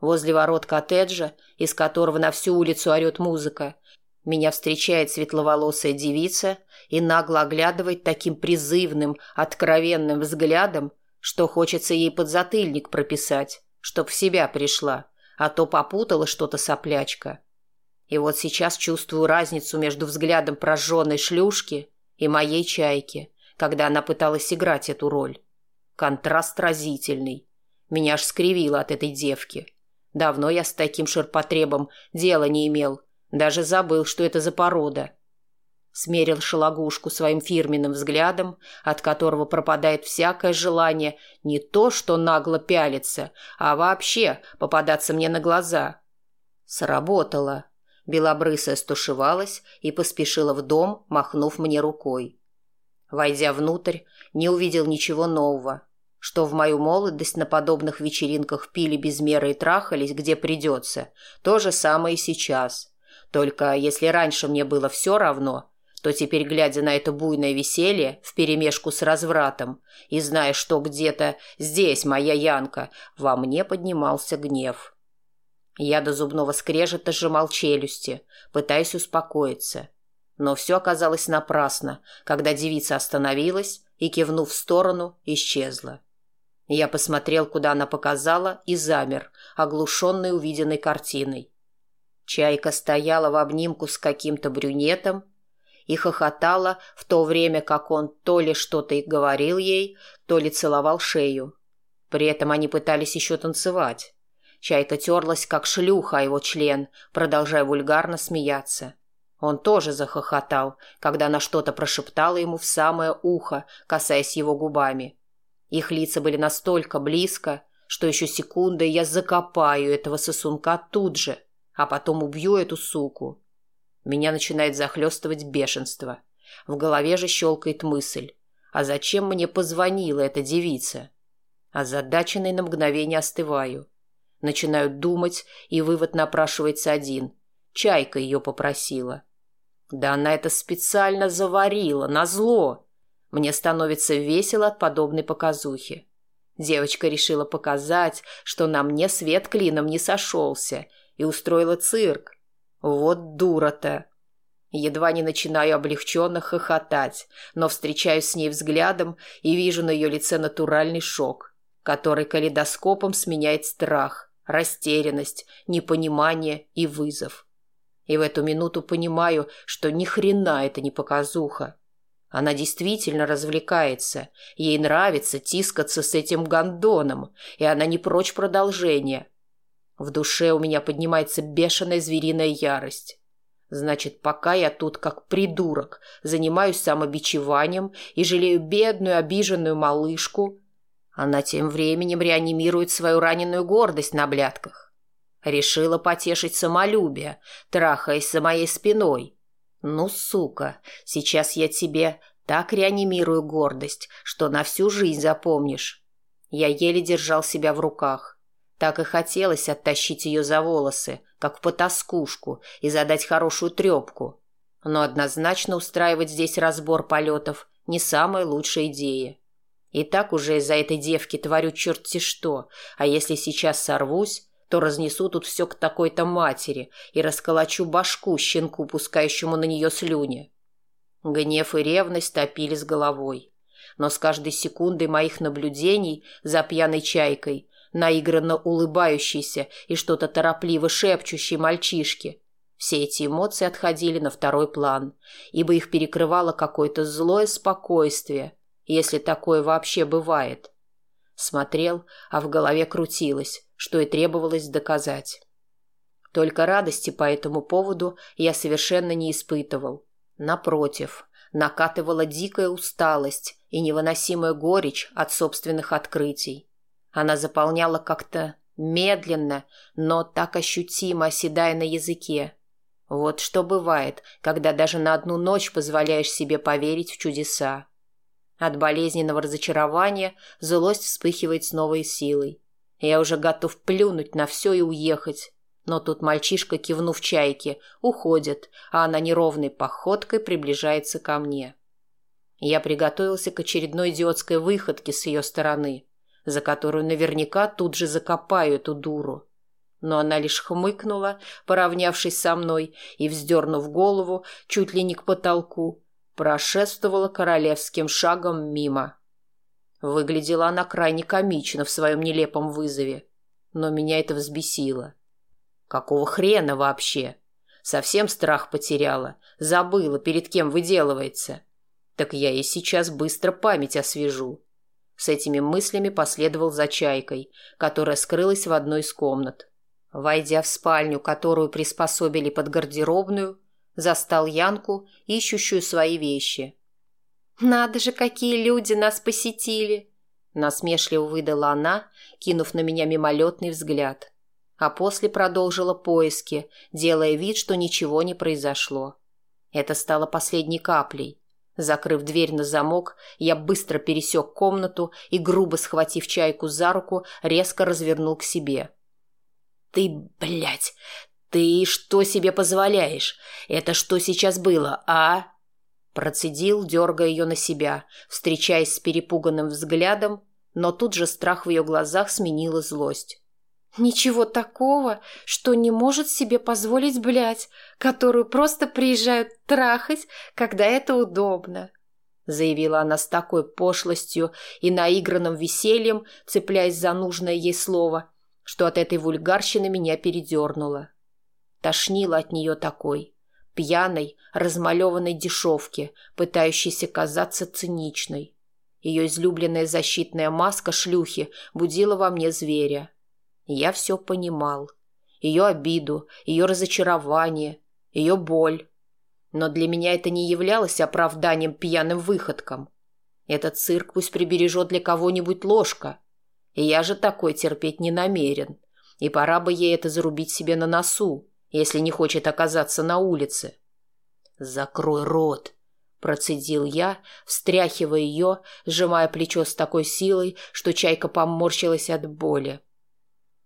Возле ворот коттеджа, из которого на всю улицу орет музыка, меня встречает светловолосая девица и нагло оглядывает таким призывным, откровенным взглядом, что хочется ей подзатыльник прописать, чтоб в себя пришла, а то попутала что-то соплячка. И вот сейчас чувствую разницу между взглядом прожженной шлюшки и моей чайки, когда она пыталась играть эту роль. Контраст разительный. Меня аж скривило от этой девки. Давно я с таким ширпотребом дела не имел, даже забыл, что это за порода. Смерил шалогушку своим фирменным взглядом, от которого пропадает всякое желание не то, что нагло пялиться, а вообще попадаться мне на глаза. Сработало. Белобрысая стушевалась и поспешила в дом, махнув мне рукой. Войдя внутрь, не увидел ничего нового. Что в мою молодость на подобных вечеринках пили без меры и трахались, где придется, то же самое и сейчас. Только если раньше мне было все равно, то теперь, глядя на это буйное веселье вперемешку с развратом и зная, что где-то здесь моя Янка, во мне поднимался гнев. Я до зубного скрежета сжимал челюсти, пытаясь успокоиться. Но все оказалось напрасно, когда девица остановилась и, кивнув в сторону, исчезла. Я посмотрел, куда она показала, и замер, оглушенный увиденной картиной. Чайка стояла в обнимку с каким-то брюнетом и хохотала в то время, как он то ли что-то и говорил ей, то ли целовал шею. При этом они пытались еще танцевать. Чайка терлась, как шлюха, его член, продолжая вульгарно смеяться. Он тоже захохотал, когда она что-то прошептала ему в самое ухо, касаясь его губами. Их лица были настолько близко, что еще секундой я закопаю этого сосунка тут же, а потом убью эту суку. Меня начинает захлестывать бешенство. В голове же щелкает мысль. А зачем мне позвонила эта девица? Озадаченный на мгновение остываю. Начинают думать, и вывод напрашивается один. Чайка ее попросила. Да она это специально заварила, назло. Мне становится весело от подобной показухи. Девочка решила показать, что на мне свет клином не сошелся, и устроила цирк. Вот дура-то. Едва не начинаю облегченно хохотать, но встречаюсь с ней взглядом и вижу на ее лице натуральный шок, который калейдоскопом сменяет страх, растерянность, непонимание и вызов. И в эту минуту понимаю, что ни хрена это не показуха. Она действительно развлекается, ей нравится тискаться с этим гондоном, и она не прочь продолжения. В душе у меня поднимается бешеная звериная ярость. Значит, пока я тут как придурок занимаюсь самобичеванием и жалею бедную обиженную малышку, она тем временем реанимирует свою раненую гордость на блядках. Решила потешить самолюбие, трахаясь за моей спиной. Ну, сука, сейчас я тебе так реанимирую гордость, что на всю жизнь запомнишь. Я еле держал себя в руках. Так и хотелось оттащить ее за волосы, как потаскушку, и задать хорошую трепку. Но однозначно устраивать здесь разбор полетов не самая лучшая идея. И так уже из-за этой девки творю черти что, а если сейчас сорвусь, то разнесу тут все к такой-то матери и расколочу башку щенку, пускающему на нее слюни. Гнев и ревность топили с головой. Но с каждой секундой моих наблюдений за пьяной чайкой, наигранно улыбающейся и что-то торопливо шепчущей мальчишки, все эти эмоции отходили на второй план, ибо их перекрывало какое-то злое спокойствие – если такое вообще бывает. Смотрел, а в голове крутилось, что и требовалось доказать. Только радости по этому поводу я совершенно не испытывал. Напротив, накатывала дикая усталость и невыносимая горечь от собственных открытий. Она заполняла как-то медленно, но так ощутимо оседая на языке. Вот что бывает, когда даже на одну ночь позволяешь себе поверить в чудеса. От болезненного разочарования злость вспыхивает с новой силой. Я уже готов плюнуть на все и уехать. Но тут мальчишка, кивнув чайке, уходит, а она неровной походкой приближается ко мне. Я приготовился к очередной идиотской выходке с ее стороны, за которую наверняка тут же закопаю эту дуру. Но она лишь хмыкнула, поравнявшись со мной и, вздернув голову чуть ли не к потолку, прошествовала королевским шагом мимо. Выглядела она крайне комично в своем нелепом вызове, но меня это взбесило. Какого хрена вообще? Совсем страх потеряла, забыла, перед кем выделывается. Так я и сейчас быстро память освежу. С этими мыслями последовал за чайкой, которая скрылась в одной из комнат. Войдя в спальню, которую приспособили под гардеробную, Застал Янку, ищущую свои вещи. «Надо же, какие люди нас посетили!» Насмешливо выдала она, кинув на меня мимолетный взгляд. А после продолжила поиски, делая вид, что ничего не произошло. Это стало последней каплей. Закрыв дверь на замок, я быстро пересек комнату и, грубо схватив чайку за руку, резко развернул к себе. «Ты, блядь, «Ты что себе позволяешь? Это что сейчас было, а?» Процедил, дергая ее на себя, встречаясь с перепуганным взглядом, но тут же страх в ее глазах сменила злость. «Ничего такого, что не может себе позволить блядь, которую просто приезжают трахать, когда это удобно», заявила она с такой пошлостью и наигранным весельем, цепляясь за нужное ей слово, что от этой вульгарщины меня передернуло. Тошнило от нее такой, пьяной, размалеванной дешевки, пытающейся казаться циничной. Ее излюбленная защитная маска шлюхи будила во мне зверя. Я все понимал. Ее обиду, ее разочарование, ее боль. Но для меня это не являлось оправданием пьяным выходкам. Этот цирк пусть прибережет для кого-нибудь ложка. Я же такой терпеть не намерен. И пора бы ей это зарубить себе на носу если не хочет оказаться на улице. «Закрой рот!» – процедил я, встряхивая ее, сжимая плечо с такой силой, что чайка поморщилась от боли.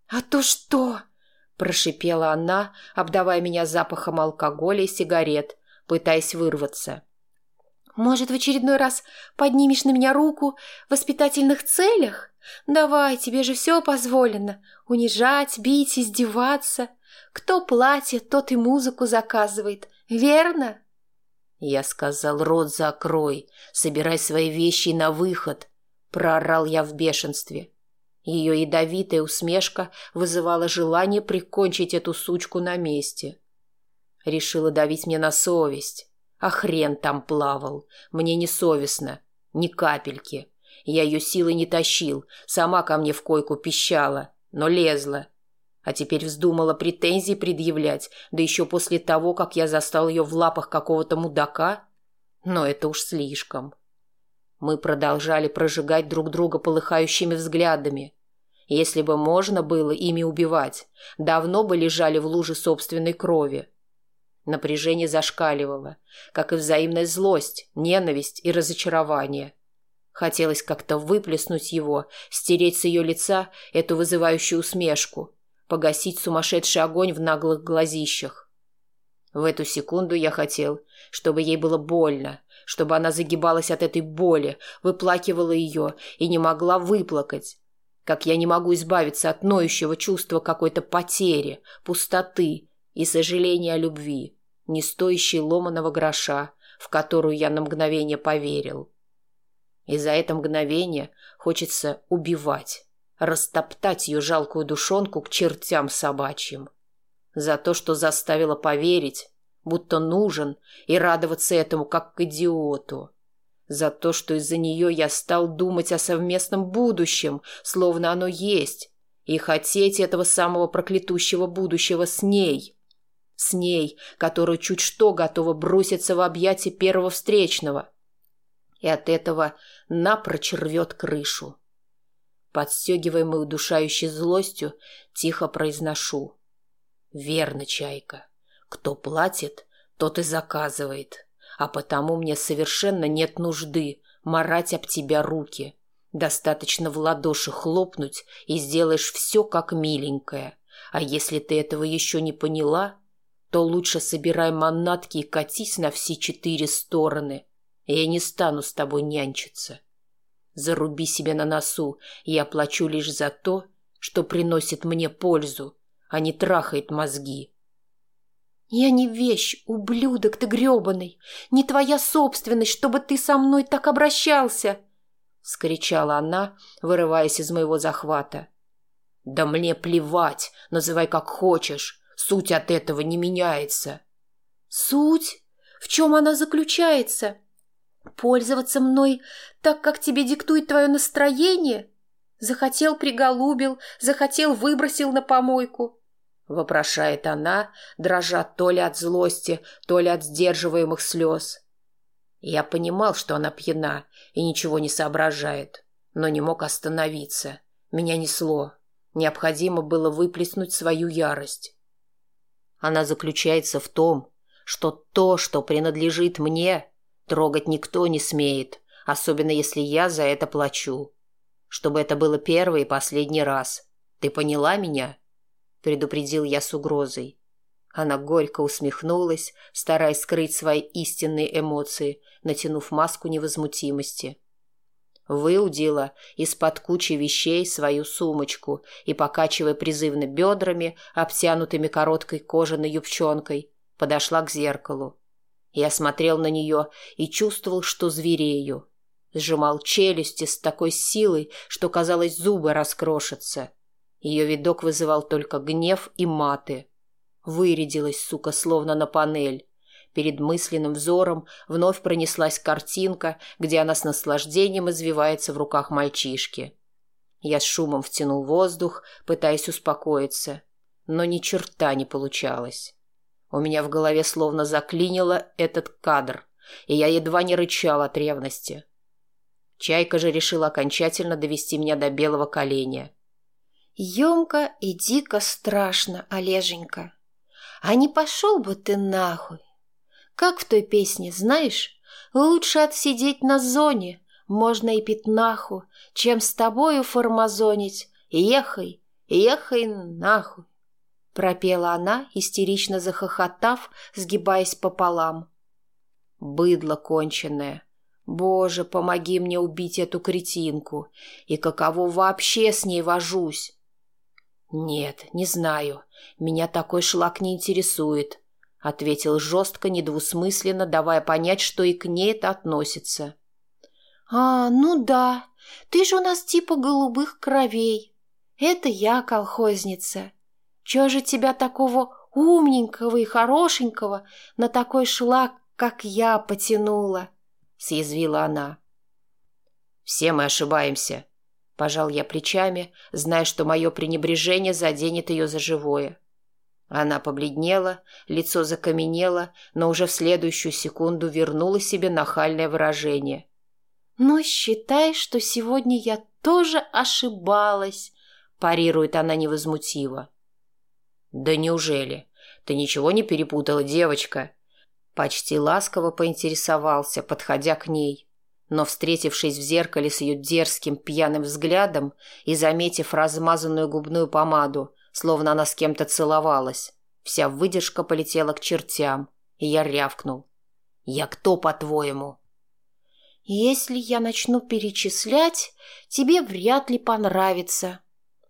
«А то что?» – прошипела она, обдавая меня запахом алкоголя и сигарет, пытаясь вырваться. «Может, в очередной раз поднимешь на меня руку в воспитательных целях? Давай, тебе же все позволено. Унижать, бить, издеваться. Кто платит, тот и музыку заказывает, верно?» Я сказал, рот закрой, собирай свои вещи на выход, проорал я в бешенстве. Ее ядовитая усмешка вызывала желание прикончить эту сучку на месте. Решила давить мне на совесть. А хрен там плавал. Мне не совестно. Ни капельки. Я ее силой не тащил. Сама ко мне в койку пищала. Но лезла. А теперь вздумала претензии предъявлять, да еще после того, как я застал ее в лапах какого-то мудака? Но это уж слишком. Мы продолжали прожигать друг друга полыхающими взглядами. Если бы можно было ими убивать, давно бы лежали в луже собственной крови. Напряжение зашкаливало, как и взаимная злость, ненависть и разочарование. Хотелось как-то выплеснуть его, стереть с ее лица эту вызывающую усмешку – погасить сумасшедший огонь в наглых глазищах. В эту секунду я хотел, чтобы ей было больно, чтобы она загибалась от этой боли, выплакивала ее и не могла выплакать. Как я не могу избавиться от ноющего чувства какой-то потери, пустоты и сожаления о любви, не стоящей ломаного гроша, в которую я на мгновение поверил. И за это мгновение хочется убивать растоптать ее жалкую душонку к чертям собачьим. За то, что заставила поверить, будто нужен, и радоваться этому, как к идиоту. За то, что из-за нее я стал думать о совместном будущем, словно оно есть, и хотеть этого самого проклятущего будущего с ней. С ней, которая чуть что готова броситься в объятия первого встречного. И от этого напрочь рвет крышу. Подстегиваемый удушающей злостью, тихо произношу. «Верно, Чайка. Кто платит, тот и заказывает. А потому мне совершенно нет нужды марать об тебя руки. Достаточно в ладоши хлопнуть и сделаешь все как миленькое. А если ты этого еще не поняла, то лучше собирай манатки и катись на все четыре стороны. Я не стану с тобой нянчиться. Заруби себе на носу, я плачу лишь за то, что приносит мне пользу, а не трахает мозги. «Я не вещь, ублюдок ты гребаный, не твоя собственность, чтобы ты со мной так обращался!» — скричала она, вырываясь из моего захвата. «Да мне плевать, называй как хочешь, суть от этого не меняется». «Суть? В чем она заключается? Пользоваться мной так, как тебе диктует твое настроение? Захотел — приголубил, захотел — выбросил на помойку» вопрошает она, дрожа то ли от злости, то ли от сдерживаемых слез. Я понимал, что она пьяна и ничего не соображает, но не мог остановиться. Меня несло. Необходимо было выплеснуть свою ярость. Она заключается в том, что то, что принадлежит мне, трогать никто не смеет, особенно если я за это плачу. Чтобы это было первый и последний раз. Ты поняла меня?» — предупредил я с угрозой. Она горько усмехнулась, стараясь скрыть свои истинные эмоции, натянув маску невозмутимости. Выудила из-под кучи вещей свою сумочку и, покачивая призывно бедрами, обтянутыми короткой кожаной юбчонкой, подошла к зеркалу. Я смотрел на нее и чувствовал, что зверею. Сжимал челюсти с такой силой, что, казалось, зубы раскрошатся. Ее видок вызывал только гнев и маты. Вырядилась, сука, словно на панель. Перед мысленным взором вновь пронеслась картинка, где она с наслаждением извивается в руках мальчишки. Я с шумом втянул воздух, пытаясь успокоиться, но ни черта не получалось. У меня в голове словно заклинило этот кадр, и я едва не рычал от ревности. Чайка же решила окончательно довести меня до белого коленя. Емко и дико страшно, Олеженька. А не пошел бы ты нахуй. Как в той песне, знаешь, лучше отсидеть на зоне, можно и пятнаху, чем с тобою формазонить. Ехай, ехай нахуй. Пропела она, истерично захохотав, сгибаясь пополам. Быдло конченное. Боже, помоги мне убить эту кретинку. И каково вообще с ней вожусь? «Нет, не знаю. Меня такой шлак не интересует», — ответил жестко, недвусмысленно, давая понять, что и к ней это относится. «А, ну да. Ты же у нас типа голубых кровей. Это я колхозница. Чего же тебя такого умненького и хорошенького на такой шлак, как я, потянула?» — съязвила она. «Все мы ошибаемся», Пожал я плечами, зная, что мое пренебрежение заденет ее за живое. Она побледнела, лицо закаменело, но уже в следующую секунду вернула себе нахальное выражение. «Но считай, что сегодня я тоже ошибалась», – парирует она невозмутиво. «Да неужели? Ты ничего не перепутала, девочка?» Почти ласково поинтересовался, подходя к ней но, встретившись в зеркале с ее дерзким пьяным взглядом и заметив размазанную губную помаду, словно она с кем-то целовалась, вся выдержка полетела к чертям, и я рявкнул. «Я кто, по-твоему?» «Если я начну перечислять, тебе вряд ли понравится»,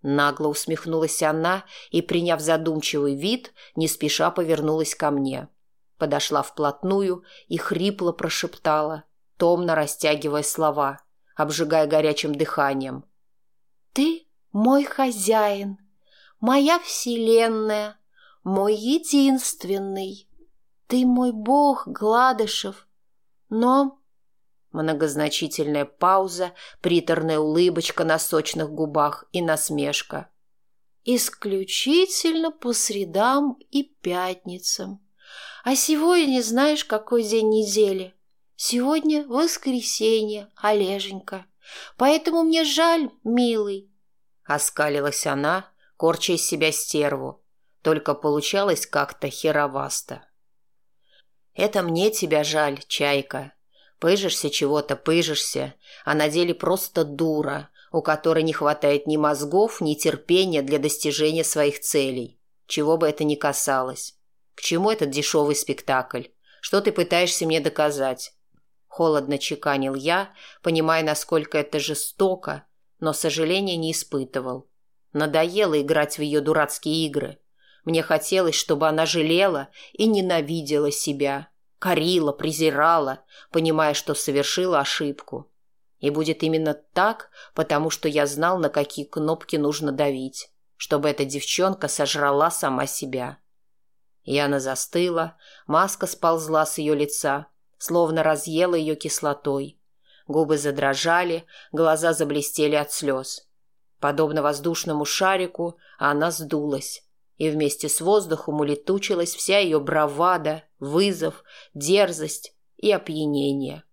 Нагло усмехнулась она и, приняв задумчивый вид, не спеша повернулась ко мне. Подошла вплотную и хрипло прошептала, томно растягивая слова, обжигая горячим дыханием. «Ты мой хозяин, моя вселенная, мой единственный. Ты мой бог, Гладышев. Но...» Многозначительная пауза, приторная улыбочка на сочных губах и насмешка. «Исключительно по средам и пятницам. А сегодня знаешь, какой день недели?» Сегодня воскресенье, Олеженька. Поэтому мне жаль, милый. Оскалилась она, корча из себя стерву. Только получалось как-то херовасто. Это мне тебя жаль, чайка. Пыжишься чего-то, пыжишься, а на деле просто дура, у которой не хватает ни мозгов, ни терпения для достижения своих целей, чего бы это ни касалось. К чему этот дешевый спектакль? Что ты пытаешься мне доказать? Холодно чеканил я, понимая, насколько это жестоко, но сожаления не испытывал. Надоело играть в ее дурацкие игры. Мне хотелось, чтобы она жалела и ненавидела себя, корила, презирала, понимая, что совершила ошибку. И будет именно так, потому что я знал, на какие кнопки нужно давить, чтобы эта девчонка сожрала сама себя. Яна застыла, маска сползла с ее лица, словно разъела ее кислотой. Губы задрожали, глаза заблестели от слез. Подобно воздушному шарику, она сдулась, и вместе с воздухом улетучилась вся ее бравада, вызов, дерзость и опьянение.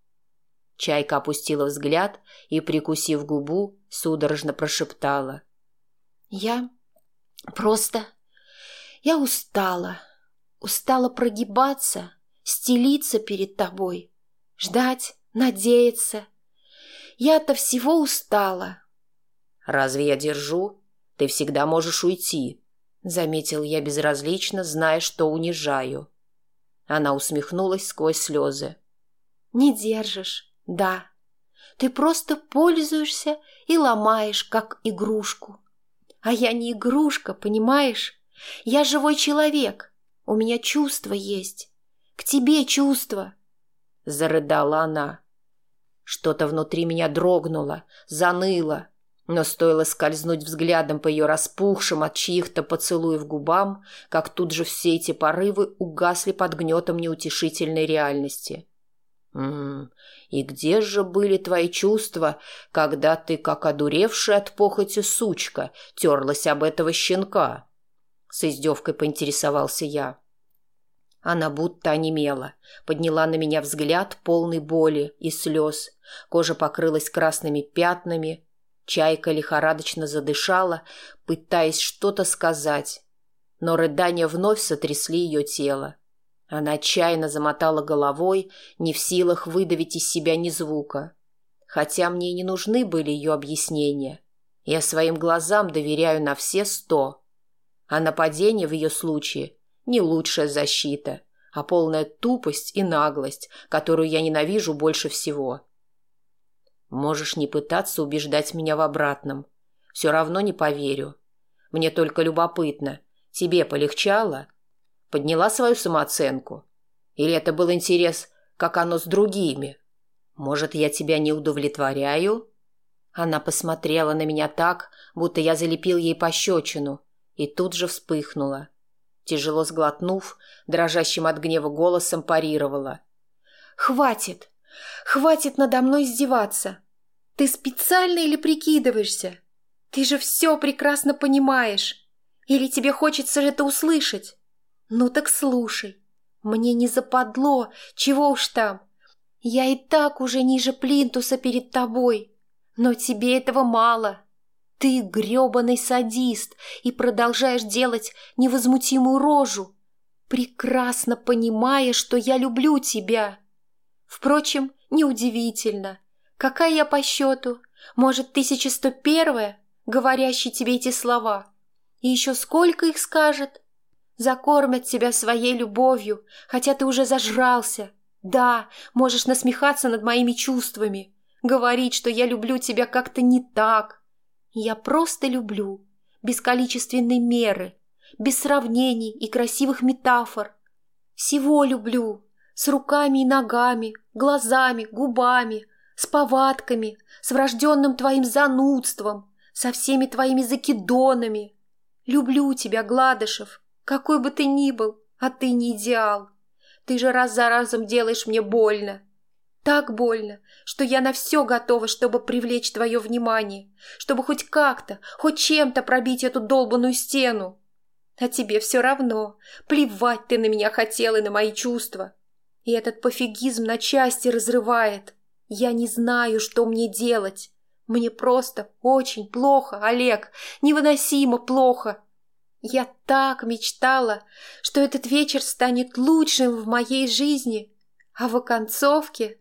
Чайка опустила взгляд и, прикусив губу, судорожно прошептала. «Я просто... Я устала. Устала прогибаться, стелиться перед тобой, ждать, надеяться. Я-то всего устала». «Разве я держу? Ты всегда можешь уйти», — заметил я безразлично, зная, что унижаю. Она усмехнулась сквозь слезы. «Не держишь. Да, ты просто пользуешься и ломаешь, как игрушку. А я не игрушка, понимаешь? Я живой человек. У меня чувства есть. К тебе чувства. Зарыдала она. Что-то внутри меня дрогнуло, заныло. Но стоило скользнуть взглядом по ее распухшим от чьих-то поцелуев губам, как тут же все эти порывы угасли под гнетом неутешительной реальности. «М и где же были твои чувства, когда ты, как одуревшая от похоти сучка, терлась об этого щенка?» С издевкой поинтересовался я. Она будто онемела, подняла на меня взгляд полный боли и слез. Кожа покрылась красными пятнами. Чайка лихорадочно задышала, пытаясь что-то сказать. Но рыдания вновь сотрясли ее тело. Она отчаянно замотала головой, не в силах выдавить из себя ни звука. Хотя мне и не нужны были ее объяснения. Я своим глазам доверяю на все сто. А нападение в ее случае не лучшая защита, а полная тупость и наглость, которую я ненавижу больше всего. Можешь не пытаться убеждать меня в обратном. Все равно не поверю. Мне только любопытно. Тебе полегчало?» Подняла свою самооценку? Или это был интерес, как оно с другими? Может, я тебя не удовлетворяю?» Она посмотрела на меня так, будто я залепил ей пощечину, и тут же вспыхнула. Тяжело сглотнув, дрожащим от гнева голосом парировала. «Хватит! Хватит надо мной издеваться! Ты специально или прикидываешься? Ты же все прекрасно понимаешь! Или тебе хочется это услышать?» «Ну так слушай, мне не западло, чего уж там. Я и так уже ниже плинтуса перед тобой, но тебе этого мало. Ты грёбаный садист и продолжаешь делать невозмутимую рожу, прекрасно понимая, что я люблю тебя. Впрочем, неудивительно. Какая я по счету? Может, 1101-я, говорящий тебе эти слова? И еще сколько их скажет?» Закормят тебя своей любовью, хотя ты уже зажрался. Да, можешь насмехаться над моими чувствами, говорить, что я люблю тебя как-то не так. Я просто люблю, без количественной меры, без сравнений и красивых метафор. Всего люблю, с руками и ногами, глазами, губами, с повадками, с врожденным твоим занудством, со всеми твоими закидонами. Люблю тебя, Гладышев, какой бы ты ни был, а ты не идеал. Ты же раз за разом делаешь мне больно. Так больно, что я на все готова, чтобы привлечь твое внимание, чтобы хоть как-то, хоть чем-то пробить эту долбанную стену. А тебе все равно. Плевать ты на меня хотел и на мои чувства. И этот пофигизм на части разрывает. Я не знаю, что мне делать. Мне просто очень плохо, Олег, невыносимо плохо. Я так мечтала, что этот вечер станет лучшим в моей жизни, а в оконцовке...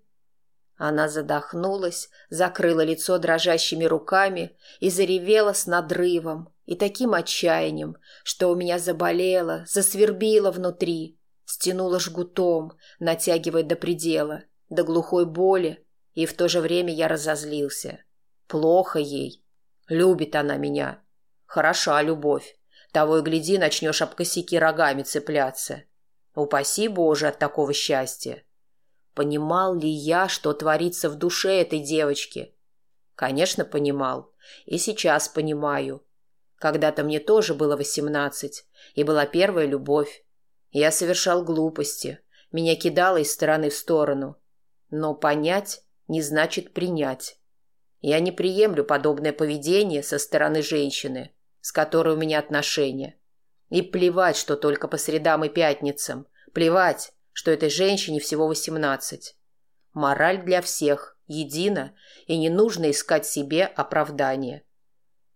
Она задохнулась, закрыла лицо дрожащими руками и заревела с надрывом и таким отчаянием, что у меня заболело, засвербило внутри, стянуло жгутом, натягивая до предела, до глухой боли, и в то же время я разозлился. Плохо ей. Любит она меня. Хороша любовь. Того и гляди, начнешь об косяки рогами цепляться. Упаси Боже от такого счастья. Понимал ли я, что творится в душе этой девочки? Конечно, понимал. И сейчас понимаю. Когда-то мне тоже было восемнадцать, и была первая любовь. Я совершал глупости. Меня кидало из стороны в сторону. Но понять не значит принять. Я не приемлю подобное поведение со стороны женщины, с которой у меня отношения. И плевать, что только по средам и пятницам. Плевать, что этой женщине всего восемнадцать. Мораль для всех едина, и не нужно искать себе оправдания.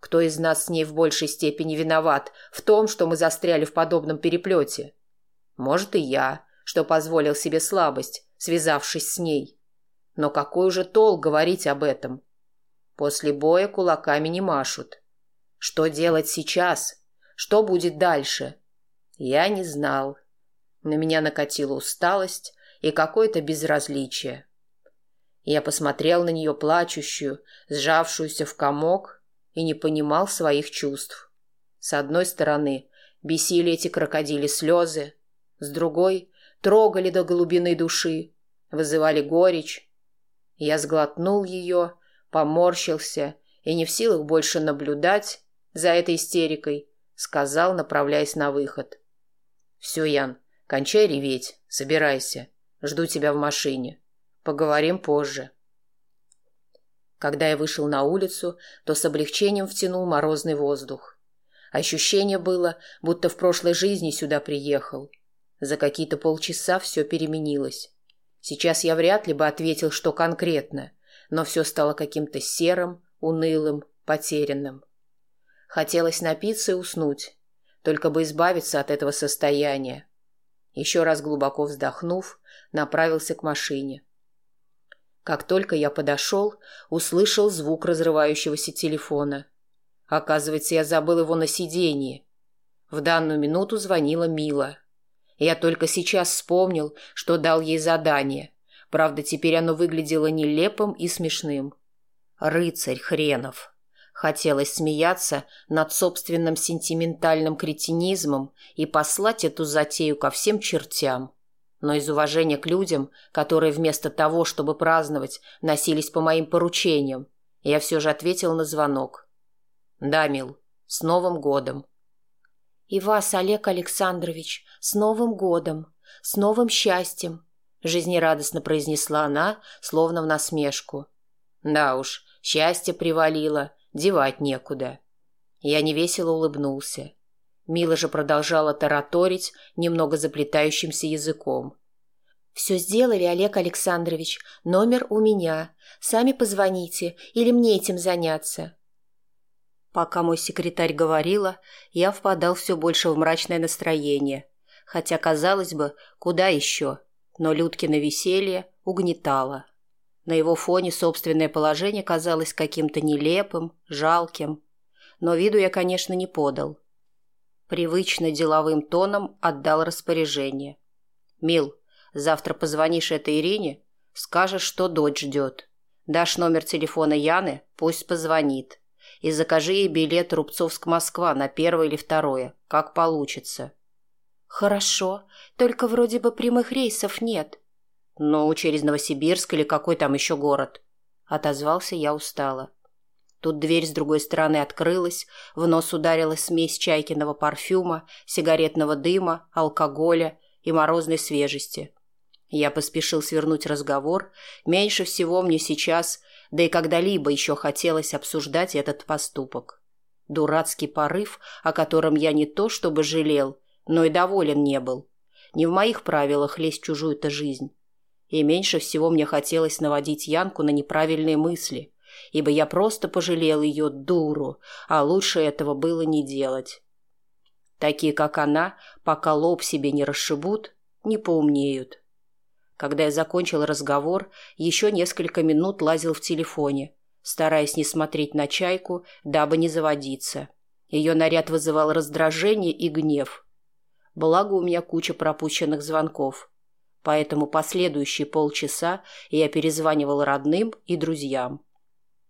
Кто из нас с ней в большей степени виноват в том, что мы застряли в подобном переплете? Может, и я, что позволил себе слабость, связавшись с ней. Но какой уже толк говорить об этом? После боя кулаками не машут. Что делать сейчас? Что будет дальше? Я не знал. На меня накатила усталость и какое-то безразличие. Я посмотрел на нее плачущую, сжавшуюся в комок, и не понимал своих чувств. С одной стороны, бесили эти крокодили слезы, с другой — трогали до глубины души, вызывали горечь. Я сглотнул ее, поморщился и не в силах больше наблюдать за этой истерикой, сказал, направляясь на выход. «Все, Ян, Кончай реветь, собирайся. Жду тебя в машине. Поговорим позже. Когда я вышел на улицу, то с облегчением втянул морозный воздух. Ощущение было, будто в прошлой жизни сюда приехал. За какие-то полчаса все переменилось. Сейчас я вряд ли бы ответил, что конкретно, но все стало каким-то серым, унылым, потерянным. Хотелось напиться и уснуть, только бы избавиться от этого состояния. Еще раз глубоко вздохнув, направился к машине. Как только я подошел, услышал звук разрывающегося телефона. Оказывается, я забыл его на сиденье. В данную минуту звонила Мила. Я только сейчас вспомнил, что дал ей задание. Правда, теперь оно выглядело нелепым и смешным. «Рыцарь хренов!» Хотелось смеяться над собственным сентиментальным кретинизмом и послать эту затею ко всем чертям. Но из уважения к людям, которые вместо того, чтобы праздновать, носились по моим поручениям, я все же ответил на звонок. «Да, мил, с Новым годом!» «И вас, Олег Александрович, с Новым годом! С новым счастьем!» жизнерадостно произнесла она, словно в насмешку. «Да уж, счастье привалило, девать некуда. Я невесело улыбнулся. Мила же продолжала тараторить немного заплетающимся языком. «Все сделали, Олег Александрович. Номер у меня. Сами позвоните или мне этим заняться?» Пока мой секретарь говорила, я впадал все больше в мрачное настроение. Хотя, казалось бы, куда еще? Но Людкино веселье угнетало. На его фоне собственное положение казалось каким-то нелепым, жалким. Но виду я, конечно, не подал. Привычно деловым тоном отдал распоряжение. «Мил, завтра позвонишь этой Ирине, скажешь, что дочь ждет. Дашь номер телефона Яны, пусть позвонит. И закажи ей билет Рубцовск-Москва на первое или второе, как получится». «Хорошо, только вроде бы прямых рейсов нет», «Ну, через Новосибирск или какой там еще город?» Отозвался я устало. Тут дверь с другой стороны открылась, в нос ударила смесь чайкиного парфюма, сигаретного дыма, алкоголя и морозной свежести. Я поспешил свернуть разговор. Меньше всего мне сейчас, да и когда-либо еще хотелось обсуждать этот поступок. Дурацкий порыв, о котором я не то чтобы жалел, но и доволен не был. Не в моих правилах лезть чужую-то жизнь. И меньше всего мне хотелось наводить Янку на неправильные мысли, ибо я просто пожалел ее дуру, а лучше этого было не делать. Такие, как она, пока лоб себе не расшибут, не поумнеют. Когда я закончил разговор, еще несколько минут лазил в телефоне, стараясь не смотреть на чайку, дабы не заводиться. Ее наряд вызывал раздражение и гнев. Благо у меня куча пропущенных звонков. Поэтому последующие полчаса я перезванивал родным и друзьям.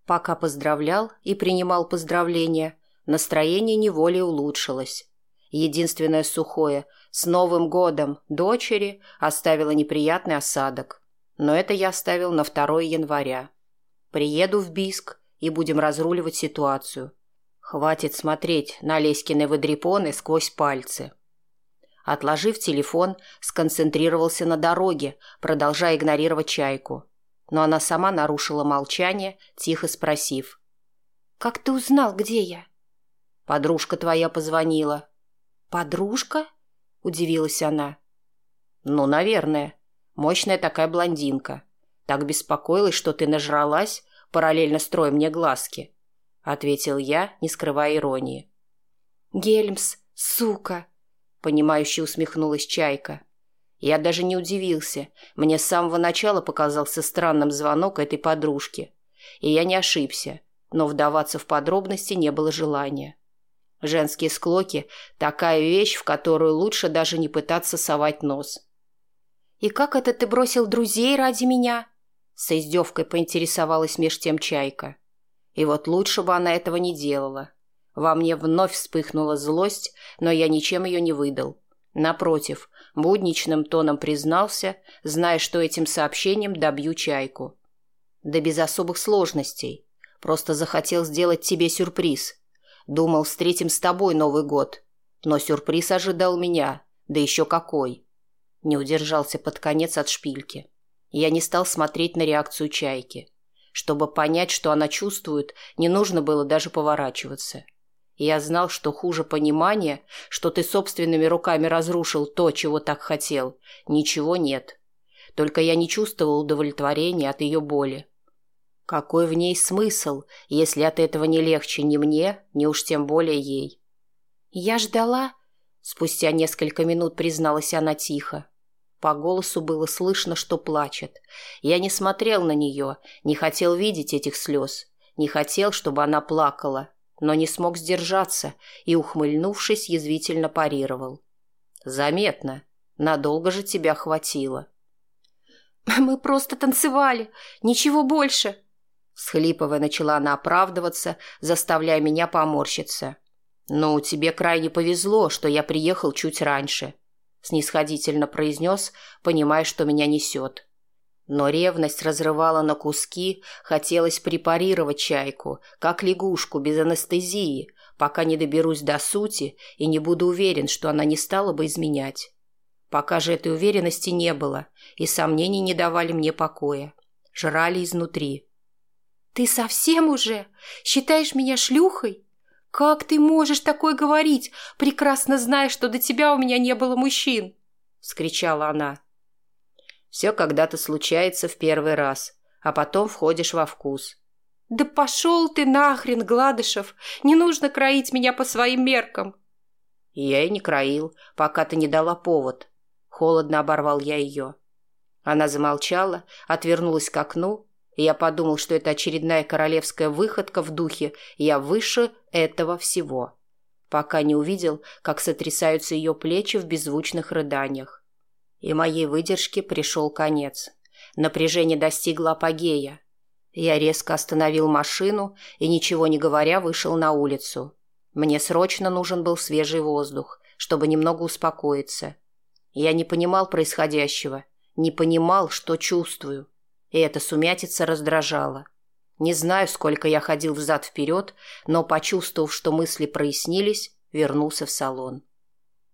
Пока поздравлял и принимал поздравления, настроение неволей улучшилось. Единственное сухое «С Новым годом!» дочери оставило неприятный осадок. Но это я оставил на 2 января. Приеду в Биск и будем разруливать ситуацию. Хватит смотреть на Леськины выдрепоны сквозь пальцы. Отложив телефон, сконцентрировался на дороге, продолжая игнорировать чайку. Но она сама нарушила молчание, тихо спросив. «Как ты узнал, где я?» «Подружка твоя позвонила», «Подружка?» – удивилась она. «Ну, наверное. Мощная такая блондинка. Так беспокоилась, что ты нажралась, параллельно строя мне глазки», – ответил я, не скрывая иронии. «Гельмс, сука!» – понимающе усмехнулась Чайка. Я даже не удивился. Мне с самого начала показался странным звонок этой подружки. И я не ошибся, но вдаваться в подробности не было желания. Женские склоки – такая вещь, в которую лучше даже не пытаться совать нос. «И как это ты бросил друзей ради меня?» С издевкой поинтересовалась меж тем Чайка. И вот лучше бы она этого не делала. Во мне вновь вспыхнула злость, но я ничем ее не выдал. Напротив, будничным тоном признался, зная, что этим сообщением добью Чайку. Да без особых сложностей. Просто захотел сделать тебе сюрприз – Думал, встретим с тобой Новый год. Но сюрприз ожидал меня. Да еще какой. Не удержался под конец от шпильки. Я не стал смотреть на реакцию чайки. Чтобы понять, что она чувствует, не нужно было даже поворачиваться. Я знал, что хуже понимания, что ты собственными руками разрушил то, чего так хотел, ничего нет. Только я не чувствовал удовлетворения от ее боли. Какой в ней смысл, если от этого не легче ни мне, ни уж тем более ей? Я ждала, спустя несколько минут призналась она тихо. По голосу было слышно, что плачет. Я не смотрел на нее, не хотел видеть этих слез, не хотел, чтобы она плакала, но не смог сдержаться и, ухмыльнувшись, язвительно парировал. «Заметно. Надолго же тебя хватило». «Мы просто танцевали, ничего больше», Схлипывая, начала она оправдываться, заставляя меня поморщиться. «Ну, тебе крайне повезло, что я приехал чуть раньше», — снисходительно произнес, понимая, что меня несет. Но ревность разрывала на куски, хотелось препарировать чайку, как лягушку, без анестезии, пока не доберусь до сути и не буду уверен, что она не стала бы изменять. Пока же этой уверенности не было, и сомнений не давали мне покоя. Жрали изнутри. «Ты совсем уже? Считаешь меня шлюхой? Как ты можешь такое говорить, прекрасно зная, что до тебя у меня не было мужчин?» — скричала она. «Все когда-то случается в первый раз, а потом входишь во вкус». «Да пошел ты нахрен, Гладышев! Не нужно кроить меня по своим меркам!» «Я и не кроил, пока ты не дала повод». Холодно оборвал я ее. Она замолчала, отвернулась к окну я подумал, что это очередная королевская выходка в духе «я выше этого всего», пока не увидел, как сотрясаются ее плечи в беззвучных рыданиях. И моей выдержке пришел конец. Напряжение достигло апогея. Я резко остановил машину и, ничего не говоря, вышел на улицу. Мне срочно нужен был свежий воздух, чтобы немного успокоиться. Я не понимал происходящего, не понимал, что чувствую и эта сумятица раздражала. Не знаю, сколько я ходил взад-вперед, но, почувствовав, что мысли прояснились, вернулся в салон.